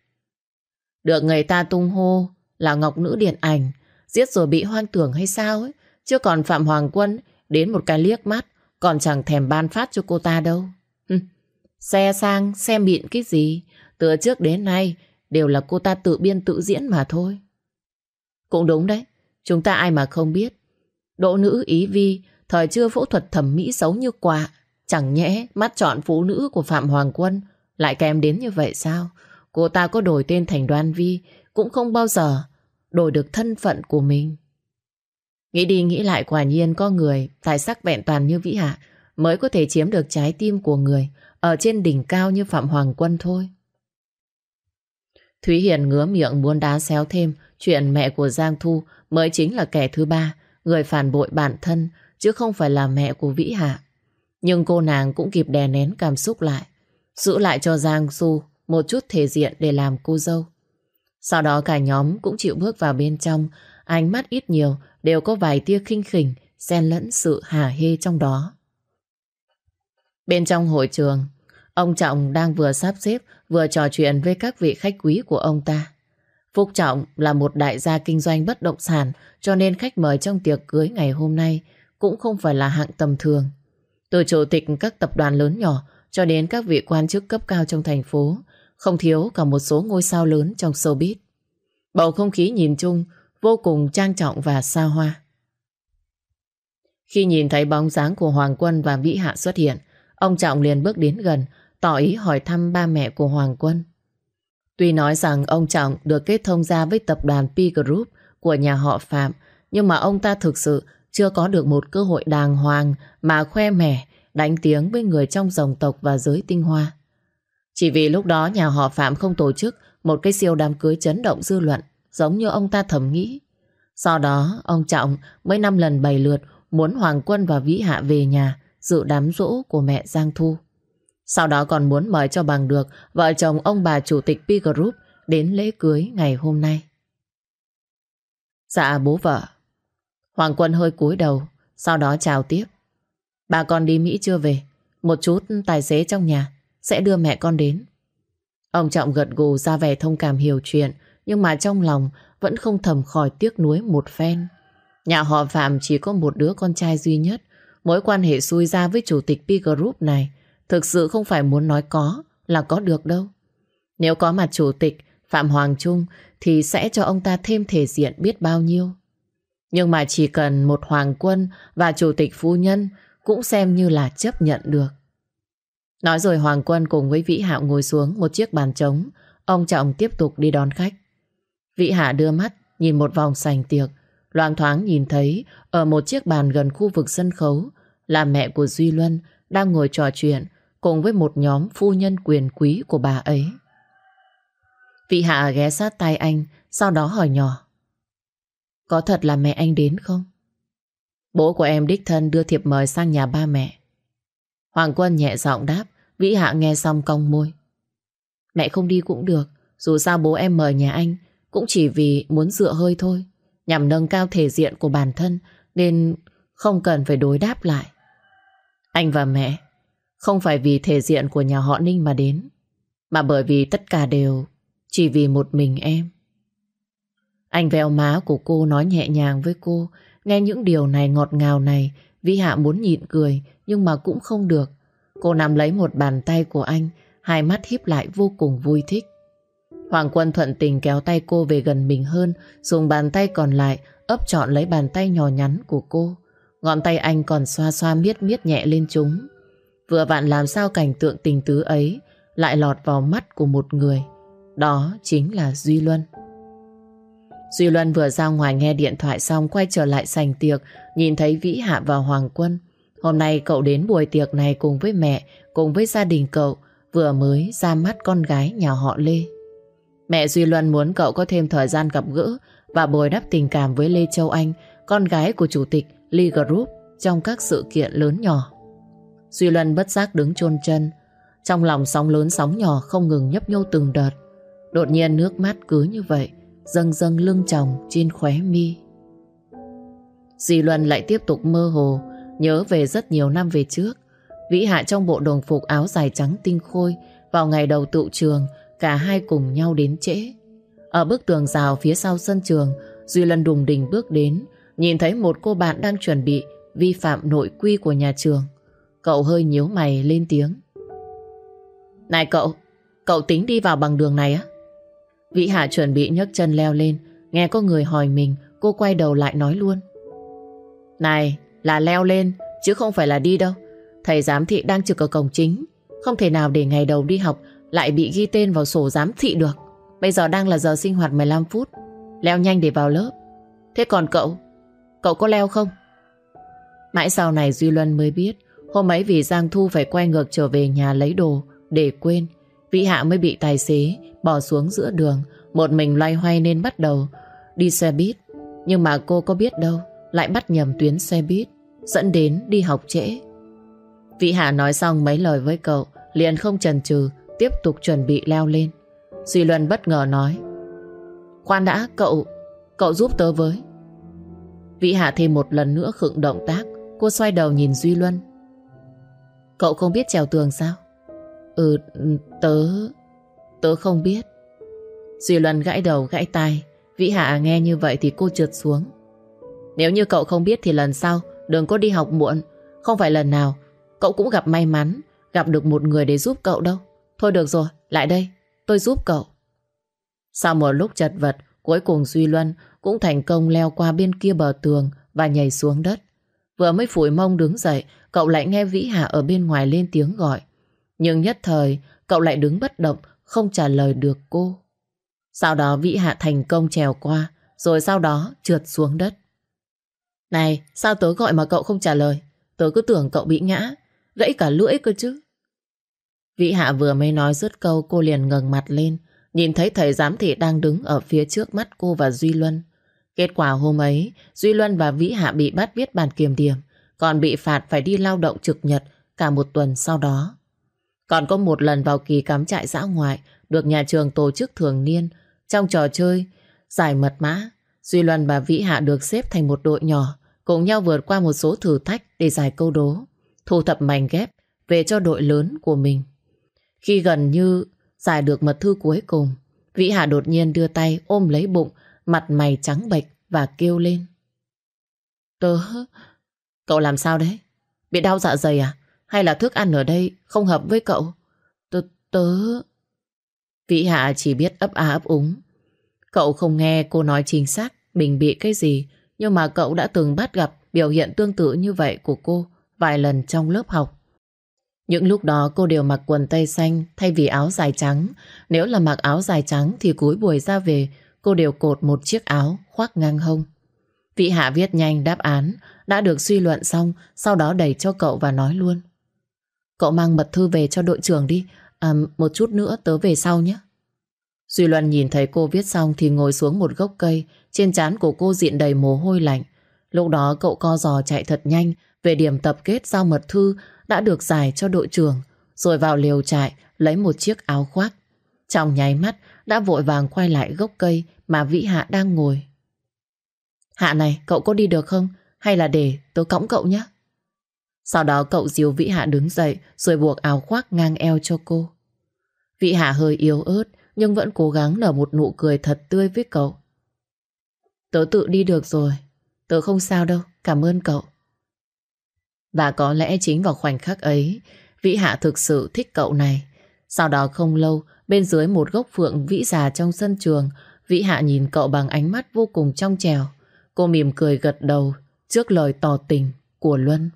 S1: Được người ta tung hô là Ngọc Nữ Điện Ảnh, giết rồi bị hoang tưởng hay sao ấy. Chứ còn Phạm Hoàng Quân đến một cái liếc mắt còn chẳng thèm ban phát cho cô ta đâu. Xe sang, xe mịn cái gì, từ trước đến nay đều là cô ta tự biên tự diễn mà thôi. Cũng đúng đấy, chúng ta ai mà không biết. Đỗ nữ ý vi, thời chưa phẫu thuật thẩm mỹ xấu như quạ. Chẳng nhẽ mắt chọn phụ nữ của Phạm Hoàng Quân lại kèm đến như vậy sao? Cô ta có đổi tên thành Đoan Vi cũng không bao giờ đổi được thân phận của mình. Nghĩ đi nghĩ lại quả nhiên có người tài sắc vẹn toàn như Vĩ Hạ mới có thể chiếm được trái tim của người ở trên đỉnh cao như Phạm Hoàng Quân thôi. Thúy Hiền ngứa miệng muốn đá xéo thêm chuyện mẹ của Giang Thu mới chính là kẻ thứ ba, người phản bội bản thân chứ không phải là mẹ của Vĩ Hạ. Nhưng cô nàng cũng kịp đè nén cảm xúc lại, giữ lại cho Giang Du một chút thể diện để làm cô dâu. Sau đó cả nhóm cũng chịu bước vào bên trong, ánh mắt ít nhiều đều có vài tia khinh khỉnh, xen lẫn sự hả hê trong đó. Bên trong hội trường, ông Trọng đang vừa sắp xếp vừa trò chuyện với các vị khách quý của ông ta. Phúc Trọng là một đại gia kinh doanh bất động sản cho nên khách mời trong tiệc cưới ngày hôm nay cũng không phải là hạng tầm thường. Từ chủ tịch các tập đoàn lớn nhỏ cho đến các vị quan chức cấp cao trong thành phố, không thiếu cả một số ngôi sao lớn trong showbiz. Bầu không khí nhìn chung vô cùng trang trọng và xa hoa. Khi nhìn thấy bóng dáng của Hoàng Quân và Vĩ Hạ xuất hiện, ông Trọng liền bước đến gần, tỏ ý hỏi thăm ba mẹ của Hoàng Quân. Tuy nói rằng ông Trọng được kết thông gia với tập đoàn P Group của nhà họ Phạm, nhưng mà ông ta thực sự chưa có được một cơ hội đàng hoàng mà khoe mẻ, đánh tiếng với người trong dòng tộc và giới tinh hoa. Chỉ vì lúc đó nhà họ Phạm không tổ chức một cái siêu đám cưới chấn động dư luận giống như ông ta thầm nghĩ. Sau đó, ông Trọng mấy năm lần bày lượt muốn Hoàng Quân và Vĩ Hạ về nhà dự đám rỗ của mẹ Giang Thu. Sau đó còn muốn mời cho bằng được vợ chồng ông bà chủ tịch P Group đến lễ cưới ngày hôm nay. Dạ bố vợ. Hoàng Quân hơi cúi đầu, sau đó chào tiếp. Bà con đi Mỹ chưa về, một chút tài xế trong nhà sẽ đưa mẹ con đến. Ông Trọng gật gù ra vẻ thông cảm hiểu chuyện, nhưng mà trong lòng vẫn không thầm khỏi tiếc nuối một phen. Nhà họ Phạm chỉ có một đứa con trai duy nhất, mối quan hệ xui ra với chủ tịch P Group này thực sự không phải muốn nói có là có được đâu. Nếu có mặt chủ tịch Phạm Hoàng Trung thì sẽ cho ông ta thêm thể diện biết bao nhiêu. Nhưng mà chỉ cần một hoàng quân và chủ tịch phu nhân cũng xem như là chấp nhận được. Nói rồi Hoàng Quân cùng với Vĩ Hạo ngồi xuống một chiếc bàn trống, ông Trọng tiếp tục đi đón khách. Vĩ Hạ đưa mắt nhìn một vòng sành tiệc, loang thoáng nhìn thấy ở một chiếc bàn gần khu vực sân khấu là mẹ của Duy Luân đang ngồi trò chuyện cùng với một nhóm phu nhân quyền quý của bà ấy. Vị Hạ ghé sát tay anh, sau đó hỏi nhỏ. Có thật là mẹ anh đến không? Bố của em đích thân đưa thiệp mời sang nhà ba mẹ. Hoàng Quân nhẹ giọng đáp, Vĩ Hạ nghe xong cong môi. Mẹ không đi cũng được, dù sao bố em mời nhà anh cũng chỉ vì muốn dựa hơi thôi, nhằm nâng cao thể diện của bản thân nên không cần phải đối đáp lại. Anh và mẹ không phải vì thể diện của nhà họ Ninh mà đến, mà bởi vì tất cả đều chỉ vì một mình em. Anh veo má của cô nói nhẹ nhàng với cô, nghe những điều này ngọt ngào này, Vi Hạ muốn nhịn cười nhưng mà cũng không được. Cô nắm lấy một bàn tay của anh, hai mắt híp lại vô cùng vui thích. Hoàng Quân thuận tình kéo tay cô về gần mình hơn, dùng bàn tay còn lại ấp trọn lấy bàn tay nhỏ nhắn của cô. Ngón tay anh còn xoa xoa miết miết nhẹ lên chúng. Vừa vặn làm sao cảnh tượng tình tứ ấy lại lọt vào mắt của một người. Đó chính là Duy Luân. Duy Luân vừa ra ngoài nghe điện thoại xong quay trở lại sành tiệc, nhìn thấy Vĩ Hạ và Hoàng Quân. Hôm nay cậu đến buổi tiệc này cùng với mẹ, cùng với gia đình cậu, vừa mới ra mắt con gái nhà họ Lê. Mẹ Duy Luân muốn cậu có thêm thời gian gặp gỡ và bồi đắp tình cảm với Lê Châu Anh, con gái của chủ tịch Lee Group trong các sự kiện lớn nhỏ. Duy Luân bất giác đứng chôn chân, trong lòng sóng lớn sóng nhỏ không ngừng nhấp nhô từng đợt. Đột nhiên nước mắt cứ như vậy, dâng dâng lưng chồng trên khóe mi. Duy Luân lại tiếp tục mơ hồ, nhớ về rất nhiều năm về trước. Vĩ Hạ trong bộ đồng phục áo dài trắng tinh khôi, vào ngày đầu tụ trường, cả hai cùng nhau đến trễ. Ở bức tường rào phía sau sân trường, Duy Luân đùng đình bước đến, nhìn thấy một cô bạn đang chuẩn bị vi phạm nội quy của nhà trường. Cậu hơi nhíu mày lên tiếng. Này cậu, cậu tính đi vào bằng đường này á? Vĩ Hạ chuẩn bị nhấc chân leo lên, nghe có người hỏi mình, cô quay đầu lại nói luôn. Này, là leo lên, chứ không phải là đi đâu. Thầy giám thị đang trực ở cổng chính, không thể nào để ngày đầu đi học lại bị ghi tên vào sổ giám thị được. Bây giờ đang là giờ sinh hoạt 15 phút, leo nhanh để vào lớp. Thế còn cậu, cậu có leo không? Mãi sau này Duy Luân mới biết, hôm ấy vì Giang Thu phải quay ngược trở về nhà lấy đồ, để quên, Vĩ Hạ mới bị tài xế bỏ xuống giữa đường, một mình loay hoay nên bắt đầu đi xe buýt. Nhưng mà cô có biết đâu, lại bắt nhầm tuyến xe buýt, dẫn đến đi học trễ. Vĩ Hạ nói xong mấy lời với cậu, liền không chần chừ, tiếp tục chuẩn bị leo lên. Duy Luân bất ngờ nói, Khoan đã, cậu, cậu giúp tớ với. Vĩ Hạ thêm một lần nữa khựng động tác, cô xoay đầu nhìn Duy Luân. Cậu không biết trèo tường sao? Ừ, tớ... Tớ không biết. Duy Luân gãi đầu gãi tai. Vĩ Hạ nghe như vậy thì cô trượt xuống. Nếu như cậu không biết thì lần sau đừng có đi học muộn. Không phải lần nào cậu cũng gặp may mắn gặp được một người để giúp cậu đâu. Thôi được rồi, lại đây. Tôi giúp cậu. Sau một lúc chật vật, cuối cùng Duy Luân cũng thành công leo qua bên kia bờ tường và nhảy xuống đất. Vừa mới phủi mông đứng dậy, cậu lại nghe Vĩ Hạ ở bên ngoài lên tiếng gọi. Nhưng nhất thời, cậu lại đứng bất động, không trả lời được cô. Sau đó Vĩ Hạ thành công trèo qua, rồi sau đó trượt xuống đất. Này, sao tớ gọi mà cậu không trả lời? Tớ cứ tưởng cậu bị ngã, gãy cả lưỡi cơ chứ. Vĩ Hạ vừa mới nói dứt câu cô liền ngẩng mặt lên, nhìn thấy thầy giám thị đang đứng ở phía trước mắt cô và Duy Luân. Kết quả hôm ấy, Duy Luân và Vĩ Hạ bị bắt viết bàn kiểm điểm, còn bị phạt phải đi lao động trực nhật cả một tuần sau đó. Còn có một lần vào kỳ cắm trại dã ngoại được nhà trường tổ chức thường niên trong trò chơi giải mật mã. Duy Luân và Vĩ Hạ được xếp thành một đội nhỏ cùng nhau vượt qua một số thử thách để giải câu đố, thu thập mảnh ghép về cho đội lớn của mình. Khi gần như giải được mật thư cuối cùng, Vĩ Hạ đột nhiên đưa tay ôm lấy bụng, mặt mày trắng bệch và kêu lên. Tớ... Cậu làm sao đấy? Bị đau dạ dày à? Hay là thức ăn ở đây không hợp với cậu? Tớ... tớ... Vĩ Hạ chỉ biết ấp a ấp úng. Cậu không nghe cô nói chính xác mình bị cái gì, nhưng mà cậu đã từng bắt gặp biểu hiện tương tự như vậy của cô vài lần trong lớp học. Những lúc đó cô đều mặc quần tây xanh thay vì áo dài trắng. Nếu là mặc áo dài trắng thì cuối buổi ra về cô đều cột một chiếc áo khoác ngang hông. Vị Hạ viết nhanh đáp án đã được suy luận xong, sau đó đẩy cho cậu và nói luôn. Cậu mang mật thư về cho đội trưởng đi. À một chút nữa tớ về sau nhé. Duy Luân nhìn thấy cô viết xong Thì ngồi xuống một gốc cây. Trên trán của cô diện đầy mồ hôi lạnh. Lúc đó cậu co giò chạy thật nhanh Về điểm tập kết giao mật thư Đã được giải cho đội trưởng, Rồi vào liều trại lấy một chiếc áo khoác. Trong nháy mắt Đã vội vàng quay lại gốc cây Mà Vĩ Hạ đang ngồi. Hạ này, cậu có đi được không? Hay là để tớ cõng cậu nhé sau đó cậu diều Vĩ Hạ đứng dậy rồi buộc áo khoác ngang eo cho cô. Vĩ Hạ hơi yếu ớt nhưng vẫn cố gắng nở một nụ cười thật tươi với cậu. Tớ tự đi được rồi. Tớ không sao đâu. Cảm ơn cậu. Và có lẽ chính vào khoảnh khắc ấy Vĩ Hạ thực sự thích cậu này. Sau đó không lâu, bên dưới một gốc phượng vĩ già trong sân trường, Vĩ Hạ nhìn cậu bằng ánh mắt vô cùng trong trèo. Cô mỉm cười gật đầu trước lời tỏ tình của Luân.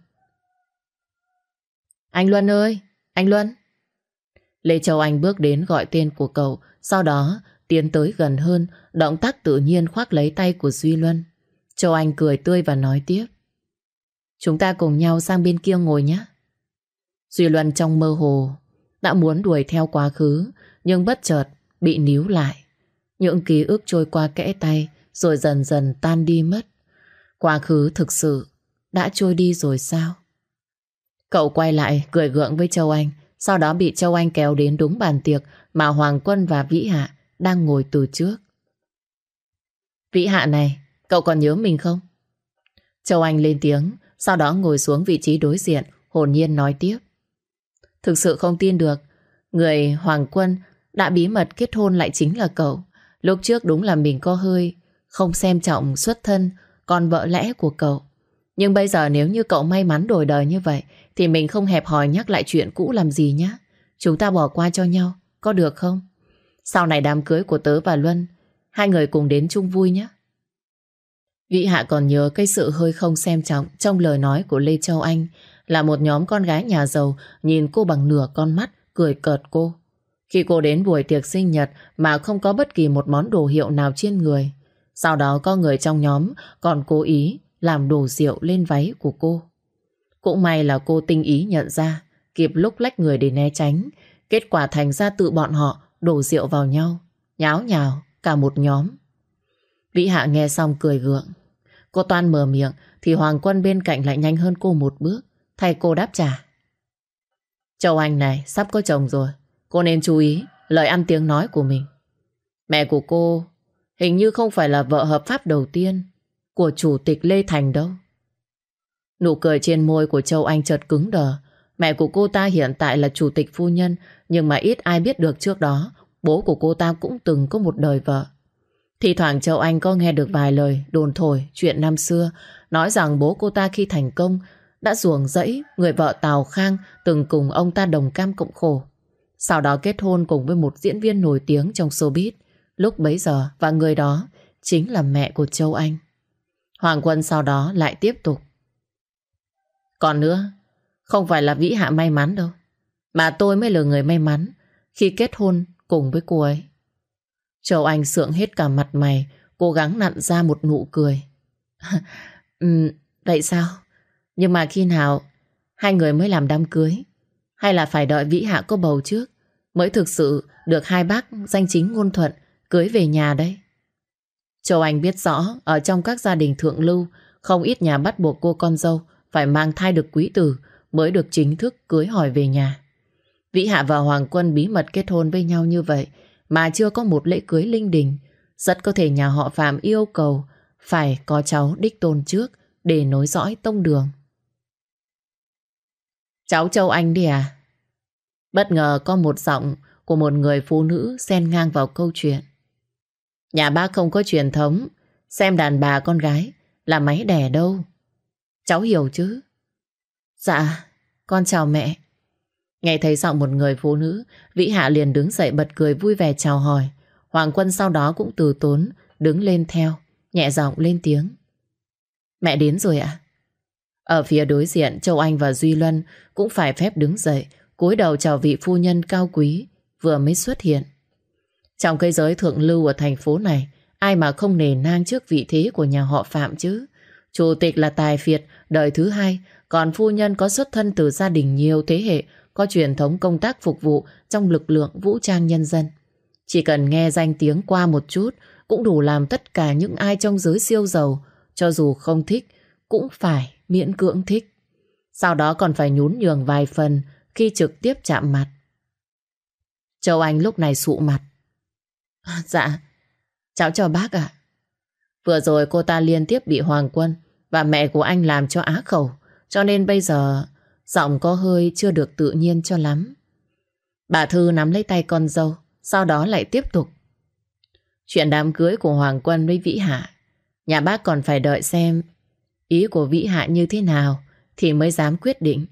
S1: Anh Luân ơi, anh Luân. Lê Châu Anh bước đến gọi tên của cậu, sau đó tiến tới gần hơn, động tác tự nhiên khoác lấy tay của Duy Luân. Châu Anh cười tươi và nói tiếp. Chúng ta cùng nhau sang bên kia ngồi nhé. Duy Luân trong mơ hồ đã muốn đuổi theo quá khứ, nhưng bất chợt bị níu lại. Những ký ức trôi qua kẽ tay rồi dần dần tan đi mất. Quá khứ thực sự đã trôi đi rồi sao? Cậu quay lại cười gượng với Châu Anh, sau đó bị Châu Anh kéo đến đúng bàn tiệc mà Hoàng Quân và Vĩ Hạ đang ngồi từ trước. Vĩ Hạ này, cậu còn nhớ mình không? Châu Anh lên tiếng, sau đó ngồi xuống vị trí đối diện, hồn nhiên nói tiếp. Thực sự không tin được, người Hoàng Quân đã bí mật kết hôn lại chính là cậu. Lúc trước đúng là mình có hơi không xem trọng xuất thân con vợ lẽ của cậu. Nhưng bây giờ nếu như cậu may mắn đổi đời như vậy thì mình không hẹp hòi nhắc lại chuyện cũ làm gì nhé. Chúng ta bỏ qua cho nhau, có được không? Sau này đám cưới của tớ và Luân, hai người cùng đến chung vui nhé. Vị Hạ còn nhớ cái sự hơi không xem trọng trong lời nói của Lê Châu Anh là một nhóm con gái nhà giàu nhìn cô bằng nửa con mắt, cười cợt cô. Khi cô đến buổi tiệc sinh nhật mà không có bất kỳ một món đồ hiệu nào trên người. Sau đó có người trong nhóm còn cố ý làm đồ rượu lên váy của cô. Cũng may là cô tinh ý nhận ra, kịp lúc lách người để né tránh. Kết quả thành ra tự bọn họ đổ rượu vào nhau, nháo nhào cả một nhóm. Vĩ Hạ nghe xong cười gượng. Cô toan mở miệng thì Hoàng Quân bên cạnh lại nhanh hơn cô một bước, thay cô đáp trả. Châu Anh này sắp có chồng rồi, cô nên chú ý lời ăn tiếng nói của mình. Mẹ của cô hình như không phải là vợ hợp pháp đầu tiên của chủ tịch Lê Thành đâu. Nụ cười trên môi của Châu Anh chợt cứng đờ. Mẹ của cô ta hiện tại là chủ tịch phu nhân, nhưng mà ít ai biết được trước đó, bố của cô ta cũng từng có một đời vợ. Thì thoảng Châu Anh có nghe được vài lời đồn thổi chuyện năm xưa, nói rằng bố cô ta khi thành công đã ruồng rẫy người vợ Tào Khang từng cùng ông ta đồng cam cộng khổ. Sau đó kết hôn cùng với một diễn viên nổi tiếng trong showbiz. Lúc bấy giờ và người đó chính là mẹ của Châu Anh. Hoàng Quân sau đó lại tiếp tục. Còn nữa, không phải là Vĩ Hạ may mắn đâu. Mà tôi mới là người may mắn khi kết hôn cùng với cô ấy. Châu Anh sượng hết cả mặt mày, cố gắng nặn ra một nụ cười. ừ, vậy sao? Nhưng mà khi nào hai người mới làm đám cưới? Hay là phải đợi Vĩ Hạ có bầu trước mới thực sự được hai bác danh chính ngôn thuận cưới về nhà đấy. Châu Anh biết rõ, ở trong các gia đình thượng lưu, không ít nhà bắt buộc cô con dâu phải mang thai được quý tử mới được chính thức cưới hỏi về nhà. Vĩ Hạ và Hoàng Quân bí mật kết hôn với nhau như vậy mà chưa có một lễ cưới linh đình. Rất có thể nhà họ Phạm yêu cầu phải có cháu đích tôn trước để nối dõi tông đường. Cháu Châu Anh đi à? Bất ngờ có một giọng của một người phụ nữ xen ngang vào câu chuyện. Nhà bác không có truyền thống xem đàn bà con gái là máy đẻ đâu. Cháu hiểu chứ? Dạ, con chào mẹ. Nghe thấy giọng một người phụ nữ, Vĩ Hạ liền đứng dậy bật cười vui vẻ chào hỏi. Hoàng Quân sau đó cũng từ tốn, đứng lên theo, nhẹ giọng lên tiếng. Mẹ đến rồi ạ? Ở phía đối diện, Châu Anh và Duy Luân cũng phải phép đứng dậy, cúi đầu chào vị phu nhân cao quý vừa mới xuất hiện. Trong cái giới thượng lưu ở thành phố này, ai mà không nề nang trước vị thế của nhà họ Phạm chứ? Chủ tịch là tài phiệt, đời thứ hai, còn phu nhân có xuất thân từ gia đình nhiều thế hệ, có truyền thống công tác phục vụ trong lực lượng vũ trang nhân dân. Chỉ cần nghe danh tiếng qua một chút, cũng đủ làm tất cả những ai trong giới siêu giàu, cho dù không thích, cũng phải miễn cưỡng thích. Sau đó còn phải nhún nhường vài phần khi trực tiếp chạm mặt. Châu Anh lúc này sụ mặt. Dạ, cháu chào bác ạ. Vừa rồi cô ta liên tiếp bị Hoàng Quân và mẹ của anh làm cho á khẩu, cho nên bây giờ giọng có hơi chưa được tự nhiên cho lắm. Bà Thư nắm lấy tay con dâu, sau đó lại tiếp tục. Chuyện đám cưới của Hoàng Quân với Vĩ Hạ, nhà bác còn phải đợi xem ý của Vĩ Hạ như thế nào thì mới dám quyết định.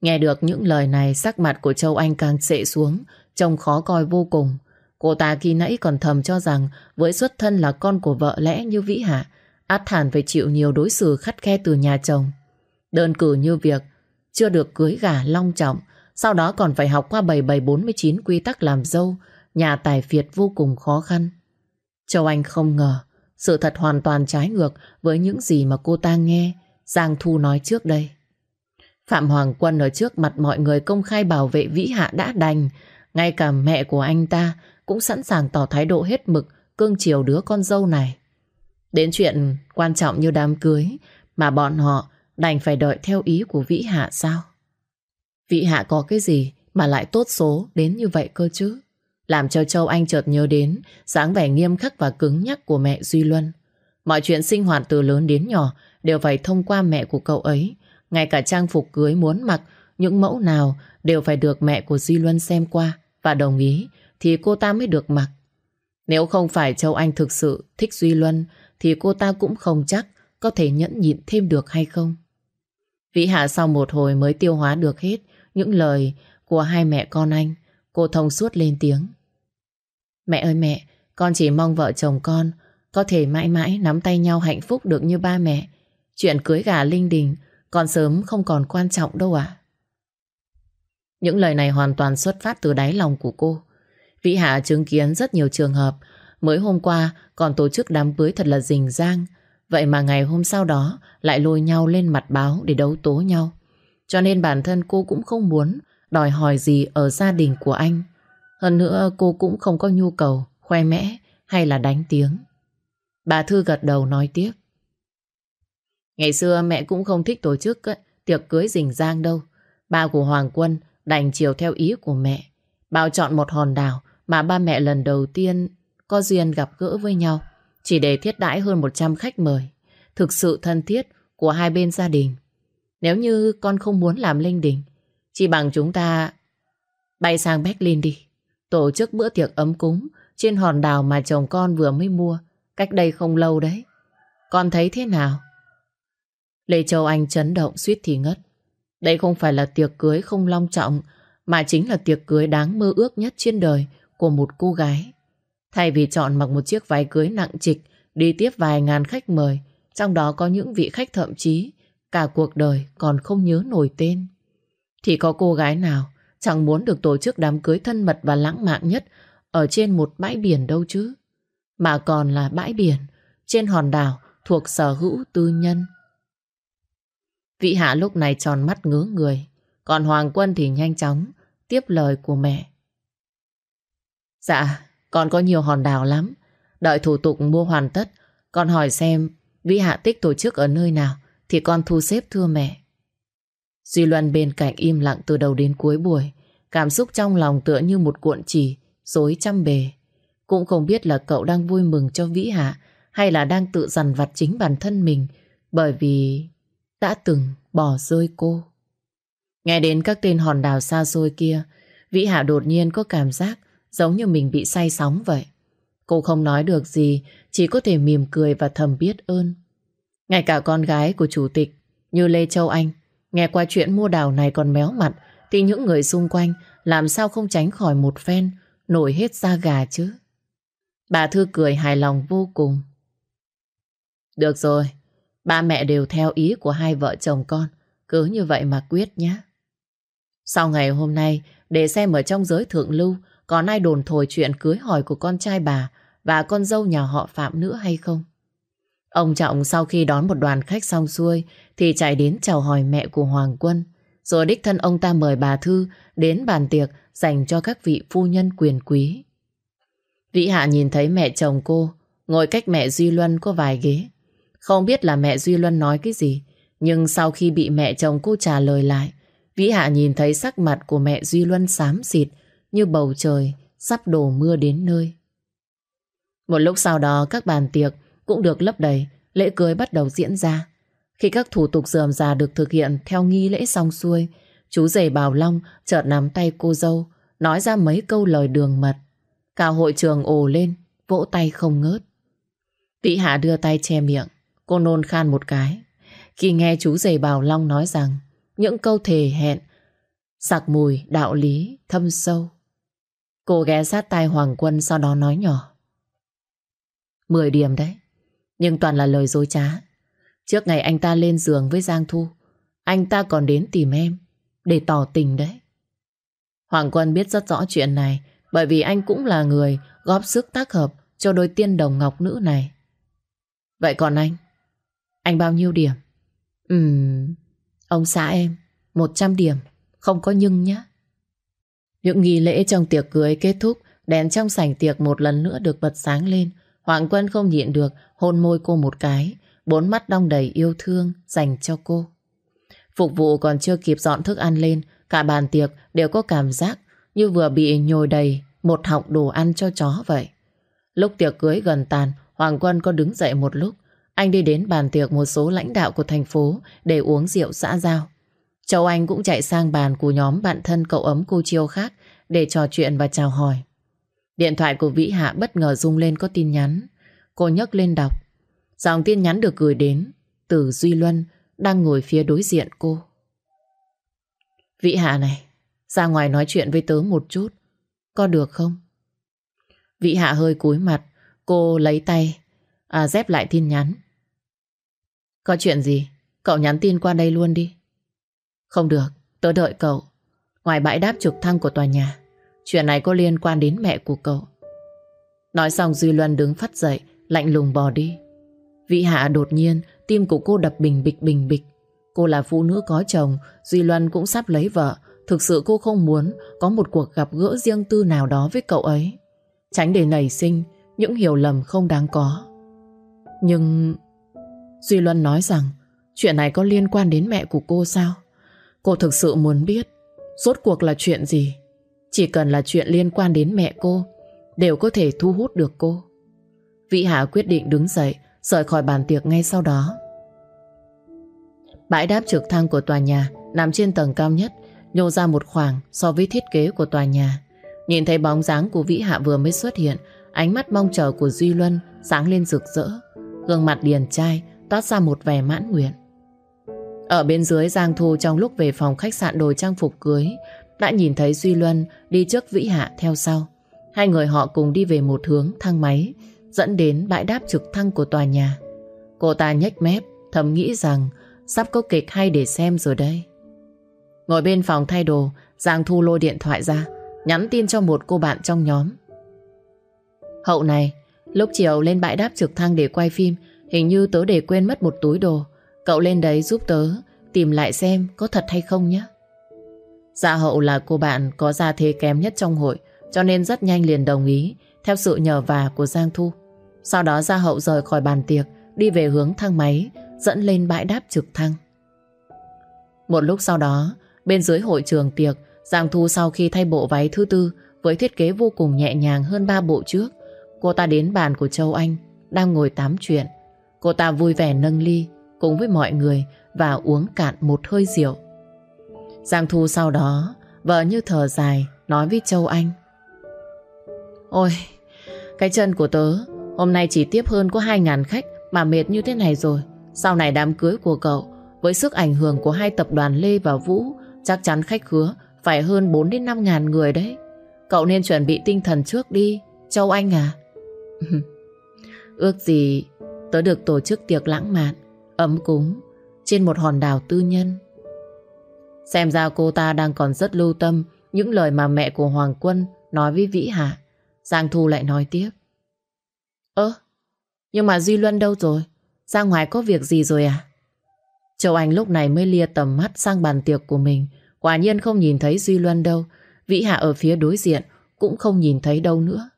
S1: Nghe được những lời này sắc mặt của Châu Anh càng xệ xuống, trông khó coi vô cùng. Cô ta khi nãy còn thầm cho rằng với xuất thân là con của vợ lẽ như Vĩ Hạ, át hẳn phải chịu nhiều đối xử khắt khe từ nhà chồng. Đơn cử như việc chưa được cưới gả long trọng, sau đó còn phải học qua 7749 quy tắc làm dâu, nhà tài phiệt vô cùng khó khăn. Châu Anh không ngờ, sự thật hoàn toàn trái ngược với những gì mà cô ta nghe Giang Thu nói trước đây. Phạm Hoàng Quân ở trước mặt mọi người công khai bảo vệ Vĩ Hạ đã đành, ngay cả mẹ của anh ta cũng sẵn sàng tỏ thái độ hết mực cưng chiều đứa con dâu này. Đến chuyện quan trọng như đám cưới mà bọn họ đành phải đợi theo ý của Vĩ Hạ sao? Vĩ Hạ có cái gì mà lại tốt số đến như vậy cơ chứ? Làm cho Châu Anh chợt nhớ đến dáng vẻ nghiêm khắc và cứng nhắc của mẹ Duy Luân. Mọi chuyện sinh hoạt từ lớn đến nhỏ đều phải thông qua mẹ của cậu ấy. Ngay cả trang phục cưới muốn mặc, những mẫu nào đều phải được mẹ của Duy Luân xem qua và đồng ý thì cô ta mới được mặc. Nếu không phải Châu Anh thực sự thích Duy Luân thì cô ta cũng không chắc có thể nhẫn nhịn thêm được hay không. Vĩ Hạ sau một hồi mới tiêu hóa được hết những lời của hai mẹ con anh. Cô thông suốt lên tiếng. Mẹ ơi mẹ, con chỉ mong vợ chồng con có thể mãi mãi nắm tay nhau hạnh phúc được như ba mẹ. Chuyện cưới gà linh đình còn sớm không còn quan trọng đâu ạ. Những lời này hoàn toàn xuất phát từ đáy lòng của cô. Vĩ Hạ chứng kiến rất nhiều trường hợp mới hôm qua, còn tổ chức đám cưới thật là rình rang. Vậy mà ngày hôm sau đó, lại lôi nhau lên mặt báo để đấu tố nhau. Cho nên bản thân cô cũng không muốn đòi hỏi gì ở gia đình của anh. Hơn nữa, cô cũng không có nhu cầu, khoe mẽ hay là đánh tiếng. Bà Thư gật đầu nói tiếp. Ngày xưa mẹ cũng không thích tổ chức tiệc cưới rình rang đâu. Ba của Hoàng Quân đành chiều theo ý của mẹ. Bảo chọn một hòn đảo mà ba mẹ lần đầu tiên có duyên gặp gỡ với nhau. Chỉ để thiết đãi hơn 100 khách mời. Thực sự thân thiết của hai bên gia đình. Nếu như con không muốn làm linh đình, chỉ bằng chúng ta bay sang Berlin đi. Tổ chức bữa tiệc ấm cúng trên hòn đảo mà chồng con vừa mới mua cách đây không lâu đấy. Con thấy thế nào? Lê Châu Anh chấn động suýt thì ngất. Đây không phải là tiệc cưới không long trọng mà chính là tiệc cưới đáng mơ ước nhất trên đời của một cô gái. Thay vì chọn mặc một chiếc váy cưới nặng trịch đi tiếp vài ngàn khách mời trong đó có những vị khách thậm chí cả cuộc đời còn không nhớ nổi tên. Thì có cô gái nào chẳng muốn được tổ chức đám cưới thân mật và lãng mạn nhất ở trên một bãi biển đâu chứ. Mà còn là bãi biển trên hòn đảo thuộc sở hữu tư nhân. Vị Hạ lúc này tròn mắt ngứa người, còn Hoàng Quân thì nhanh chóng tiếp lời của mẹ. Dạ, con có nhiều hòn đảo lắm. Đợi thủ tục mua hoàn tất, con hỏi xem Vĩ Hạ Tích tổ chức ở nơi nào thì con thu xếp thưa mẹ. Duy Luân bên cạnh im lặng từ đầu đến cuối buổi, cảm xúc trong lòng tựa như một cuộn chỉ, dối trăm bề. Cũng không biết là cậu đang vui mừng cho Vĩ Hạ hay là đang tự dằn vặt chính bản thân mình bởi vì đã từng bỏ rơi cô. Nghe đến các tên hòn đảo xa xôi kia, Vĩ Hạ đột nhiên có cảm giác giống như mình bị say sóng vậy. Cô không nói được gì, chỉ có thể mỉm cười và thầm biết ơn. Ngay cả con gái của chủ tịch như Lê Châu Anh nghe qua chuyện mua đảo này còn méo mặt thì những người xung quanh làm sao không tránh khỏi một phen nổi hết da gà chứ. Bà Thư cười hài lòng vô cùng. Được rồi, ba mẹ đều theo ý của hai vợ chồng con, cứ như vậy mà quyết nhé. Sau ngày hôm nay, để xem ở trong giới thượng lưu còn ai đồn thổi chuyện cưới hỏi của con trai bà và con dâu nhà họ Phạm nữa hay không. Ông Trọng sau khi đón một đoàn khách xong xuôi thì chạy đến chào hỏi mẹ của Hoàng Quân. Rồi đích thân ông ta mời bà Thư đến bàn tiệc dành cho các vị phu nhân quyền quý. Vĩ Hạ nhìn thấy mẹ chồng cô ngồi cách mẹ Duy Luân có vài ghế. Không biết là mẹ Duy Luân nói cái gì, nhưng sau khi bị mẹ chồng cô trả lời lại, Vĩ Hạ nhìn thấy sắc mặt của mẹ Duy Luân xám xịt như bầu trời sắp đổ mưa đến nơi. Một lúc sau đó các bàn tiệc cũng được lấp đầy, lễ cưới bắt đầu diễn ra. Khi các thủ tục dườm già được thực hiện theo nghi lễ xong xuôi, chú rể Bảo Long chợt nắm tay cô dâu, nói ra mấy câu lời đường mật. Cả hội trường ồ lên, vỗ tay không ngớt. Vĩ Hạ đưa tay che miệng, cô nôn khan một cái. Khi nghe chú rể Bảo Long nói rằng những câu thề hẹn Sặc mùi, đạo lý, thâm sâu. Cô ghé sát tai Hoàng Quân sau đó nói nhỏ. Mười điểm đấy, nhưng toàn là lời dối trá. Trước ngày anh ta lên giường với Giang Thu, anh ta còn đến tìm em để tỏ tình đấy. Hoàng Quân biết rất rõ chuyện này bởi vì anh cũng là người góp sức tác hợp cho đôi tiên đồng ngọc nữ này. Vậy còn anh? Anh bao nhiêu điểm? Ừm, ông xã em, 100 điểm, không có nhưng nhé. Những nghi lễ trong tiệc cưới kết thúc, đèn trong sảnh tiệc một lần nữa được bật sáng lên. Hoàng Quân không nhịn được, hôn môi cô một cái, bốn mắt đong đầy yêu thương dành cho cô. Phục vụ còn chưa kịp dọn thức ăn lên, cả bàn tiệc đều có cảm giác như vừa bị nhồi đầy một họng đồ ăn cho chó vậy. Lúc tiệc cưới gần tàn, Hoàng Quân có đứng dậy một lúc. Anh đi đến bàn tiệc một số lãnh đạo của thành phố để uống rượu xã giao. Châu Anh cũng chạy sang bàn của nhóm bạn thân cậu ấm cô Chiêu khác để trò chuyện và chào hỏi. Điện thoại của Vĩ Hạ bất ngờ rung lên có tin nhắn. Cô nhấc lên đọc. Dòng tin nhắn được gửi đến từ Duy Luân đang ngồi phía đối diện cô. Vĩ Hạ này, ra ngoài nói chuyện với tớ một chút. Có được không? Vĩ Hạ hơi cúi mặt, cô lấy tay, à, dép lại tin nhắn. Có chuyện gì? Cậu nhắn tin qua đây luôn đi. Không được, tớ đợi cậu. Ngoài bãi đáp trực thăng của tòa nhà, chuyện này có liên quan đến mẹ của cậu. Nói xong Duy Luân đứng phát dậy, lạnh lùng bò đi. Vĩ Hạ đột nhiên, tim của cô đập bình bịch bình bịch. Cô là phụ nữ có chồng, Duy Luân cũng sắp lấy vợ. Thực sự cô không muốn có một cuộc gặp gỡ riêng tư nào đó với cậu ấy. Tránh để nảy sinh những hiểu lầm không đáng có. Nhưng... Duy Luân nói rằng chuyện này có liên quan đến mẹ của cô sao? Cô thực sự muốn biết, rốt cuộc là chuyện gì. Chỉ cần là chuyện liên quan đến mẹ cô, đều có thể thu hút được cô. vĩ Hạ quyết định đứng dậy, rời khỏi bàn tiệc ngay sau đó. Bãi đáp trực thăng của tòa nhà nằm trên tầng cao nhất, nhô ra một khoảng so với thiết kế của tòa nhà. Nhìn thấy bóng dáng của Vĩ Hạ vừa mới xuất hiện, ánh mắt mong chờ của Duy Luân sáng lên rực rỡ. Gương mặt điền trai, toát ra một vẻ mãn nguyện. Ở bên dưới Giang Thu trong lúc về phòng khách sạn đổi trang phục cưới đã nhìn thấy Duy Luân đi trước Vĩ Hạ theo sau. Hai người họ cùng đi về một hướng thang máy dẫn đến bãi đáp trực thăng của tòa nhà. Cô ta nhếch mép thầm nghĩ rằng sắp có kịch hay để xem rồi đây. Ngồi bên phòng thay đồ Giang Thu lôi điện thoại ra nhắn tin cho một cô bạn trong nhóm. Hậu này, lúc chiều lên bãi đáp trực thăng để quay phim hình như tớ để quên mất một túi đồ. Cậu lên đấy giúp tớ, tìm lại xem có thật hay không nhé. Dạ hậu là cô bạn có gia thế kém nhất trong hội, cho nên rất nhanh liền đồng ý, theo sự nhờ vả của Giang Thu. Sau đó Gia Hậu rời khỏi bàn tiệc, đi về hướng thang máy, dẫn lên bãi đáp trực thăng. Một lúc sau đó, bên dưới hội trường tiệc, Giang Thu sau khi thay bộ váy thứ tư với thiết kế vô cùng nhẹ nhàng hơn ba bộ trước, cô ta đến bàn của Châu Anh, đang ngồi tám chuyện. Cô ta vui vẻ nâng ly cùng với mọi người và uống cạn một hơi rượu. Giang Thu sau đó vợ như thở dài nói với Châu Anh Ôi, cái chân của tớ hôm nay chỉ tiếp hơn có 2.000 khách mà mệt như thế này rồi. Sau này đám cưới của cậu với sức ảnh hưởng của hai tập đoàn Lê và Vũ chắc chắn khách khứa phải hơn 4 đến 5 ngàn người đấy. Cậu nên chuẩn bị tinh thần trước đi, Châu Anh à. Ước gì tớ được tổ chức tiệc lãng mạn, ấm cúng trên một hòn đảo tư nhân. Xem ra cô ta đang còn rất lưu tâm những lời mà mẹ của Hoàng Quân nói với Vĩ Hạ. Giang Thu lại nói tiếp. Ơ, nhưng mà Duy Luân đâu rồi? Ra ngoài có việc gì rồi à? Châu Anh lúc này mới lia tầm mắt sang bàn tiệc của mình. Quả nhiên không nhìn thấy Duy Luân đâu. Vĩ Hạ ở phía đối diện cũng không nhìn thấy đâu nữa.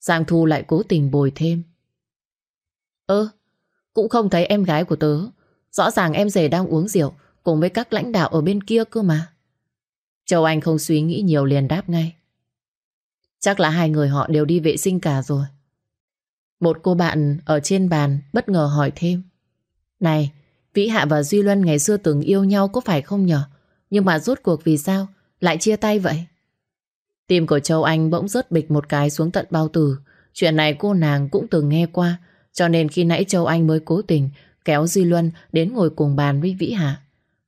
S1: Giang Thu lại cố tình bồi thêm. Ơ, cũng không thấy em gái của tớ. Rõ ràng em rể đang uống rượu cùng với các lãnh đạo ở bên kia cơ mà. Châu Anh không suy nghĩ nhiều liền đáp ngay. Chắc là hai người họ đều đi vệ sinh cả rồi. Một cô bạn ở trên bàn bất ngờ hỏi thêm. Này, Vĩ Hạ và Duy Luân ngày xưa từng yêu nhau có phải không nhở? Nhưng mà rốt cuộc vì sao lại chia tay vậy? Tim của Châu Anh bỗng rớt bịch một cái xuống tận bao tử. Chuyện này cô nàng cũng từng nghe qua. Cho nên khi nãy Châu Anh mới cố tình kéo Duy Luân đến ngồi cùng bàn với Vĩ Hạ.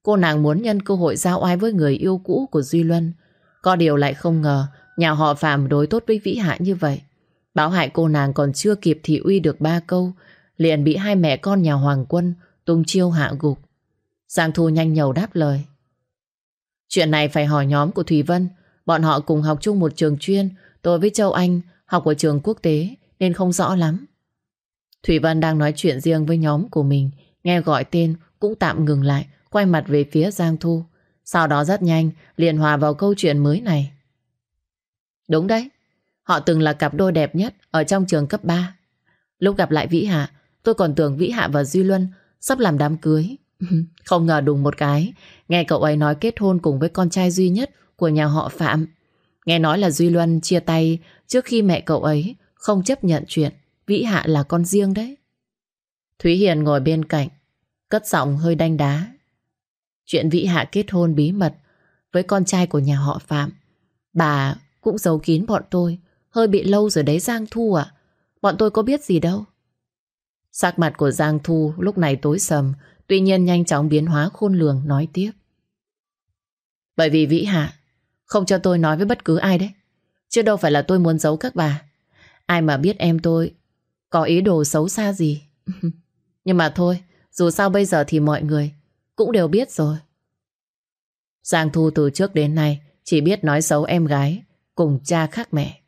S1: Cô nàng muốn nhân cơ hội giao oai với người yêu cũ của Duy Luân. Có điều lại không ngờ nhà họ Phạm đối tốt với Vĩ Hạ như vậy. Báo hại cô nàng còn chưa kịp thị uy được ba câu, liền bị hai mẹ con nhà Hoàng Quân tung chiêu hạ gục. Giang Thu nhanh nhầu đáp lời. Chuyện này phải hỏi nhóm của Thùy Vân. Bọn họ cùng học chung một trường chuyên. Tôi với Châu Anh học ở trường quốc tế nên không rõ lắm. Thủy Vân đang nói chuyện riêng với nhóm của mình. Nghe gọi tên cũng tạm ngừng lại, quay mặt về phía Giang Thu. Sau đó rất nhanh, liền hòa vào câu chuyện mới này. Đúng đấy, họ từng là cặp đôi đẹp nhất ở trong trường cấp 3. Lúc gặp lại Vĩ Hạ, tôi còn tưởng Vĩ Hạ và Duy Luân sắp làm đám cưới. Không ngờ đùng một cái, nghe cậu ấy nói kết hôn cùng với con trai duy nhất của nhà họ Phạm. Nghe nói là Duy Luân chia tay trước khi mẹ cậu ấy không chấp nhận chuyện Vĩ Hạ là con riêng đấy. Thúy Hiền ngồi bên cạnh, cất giọng hơi đanh đá. Chuyện Vĩ Hạ kết hôn bí mật với con trai của nhà họ Phạm. Bà cũng giấu kín bọn tôi, hơi bị lâu rồi đấy Giang Thu ạ. Bọn tôi có biết gì đâu. Sắc mặt của Giang Thu lúc này tối sầm, tuy nhiên nhanh chóng biến hóa khôn lường nói tiếp. Bởi vì Vĩ Hạ không cho tôi nói với bất cứ ai đấy. Chứ đâu phải là tôi muốn giấu các bà. Ai mà biết em tôi có ý đồ xấu xa gì. Nhưng mà thôi, dù sao bây giờ thì mọi người cũng đều biết rồi. Giang Thu từ trước đến nay chỉ biết nói xấu em gái cùng cha khác mẹ.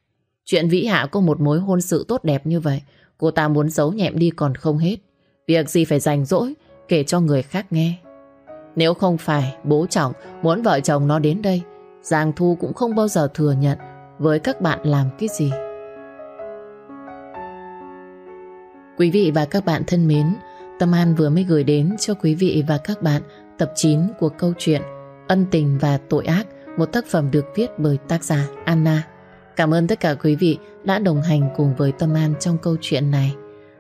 S1: Chuyện Vĩ Hạ có một mối hôn sự tốt đẹp như vậy, cô ta muốn giấu nhẹm đi còn không hết. Việc gì phải rảnh rỗi kể cho người khác nghe. Nếu không phải bố chồng muốn vợ chồng nó đến đây, Giang Thu cũng không bao giờ thừa nhận với các bạn làm cái gì. Quý vị và các bạn thân mến, Tâm An vừa mới gửi đến cho quý vị và các bạn tập 9 của câu chuyện Ân tình và tội ác, một tác phẩm được viết bởi tác giả Anna. Cảm ơn tất cả quý vị đã đồng hành cùng với Tâm An trong câu chuyện này.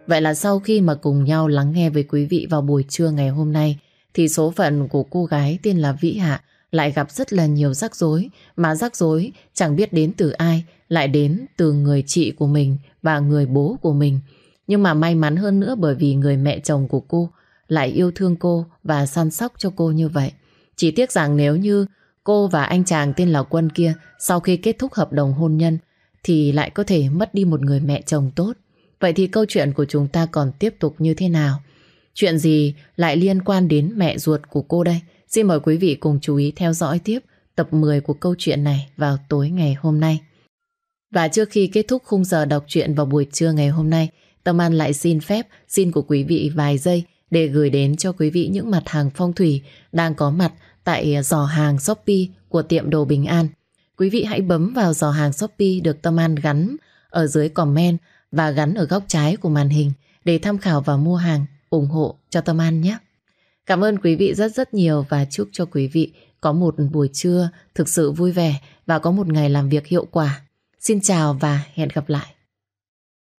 S1: Vậy là sau khi mà cùng nhau lắng nghe với quý vị vào buổi trưa ngày hôm nay, thì số phận của cô gái tên là Vĩ Hạ lại gặp rất là nhiều rắc rối, mà rắc rối chẳng biết đến từ ai, lại đến từ người chị của mình và người bố của mình. Nhưng mà may mắn hơn nữa bởi vì người mẹ chồng của cô lại yêu thương cô và săn sóc cho cô như vậy. Chỉ tiếc rằng nếu như cô và anh chàng tên là Quân kia sau khi kết thúc hợp đồng hôn nhân thì lại có thể mất đi một người mẹ chồng tốt. Vậy thì câu chuyện của chúng ta còn tiếp tục như thế nào? Chuyện gì lại liên quan đến mẹ ruột của cô đây? Xin mời quý vị cùng chú ý theo dõi tiếp tập 10 của câu chuyện này vào tối ngày hôm nay. Và trước khi kết thúc khung giờ đọc truyện vào buổi trưa ngày hôm nay, Tâm An lại xin phép, xin của quý vị vài giây để gửi đến cho quý vị những mặt hàng phong thủy đang có mặt tại à, giò hàng Shopee của tiệm đồ Bình An. Quý vị hãy bấm vào giò hàng Shopee được Tâm An gắn ở dưới comment và gắn ở góc trái của màn hình để tham khảo và mua hàng, ủng hộ cho Tâm An nhé. Cảm ơn quý vị rất rất nhiều và chúc cho quý vị có một buổi trưa thực sự vui vẻ và có một ngày làm việc hiệu quả. Xin chào và hẹn gặp lại.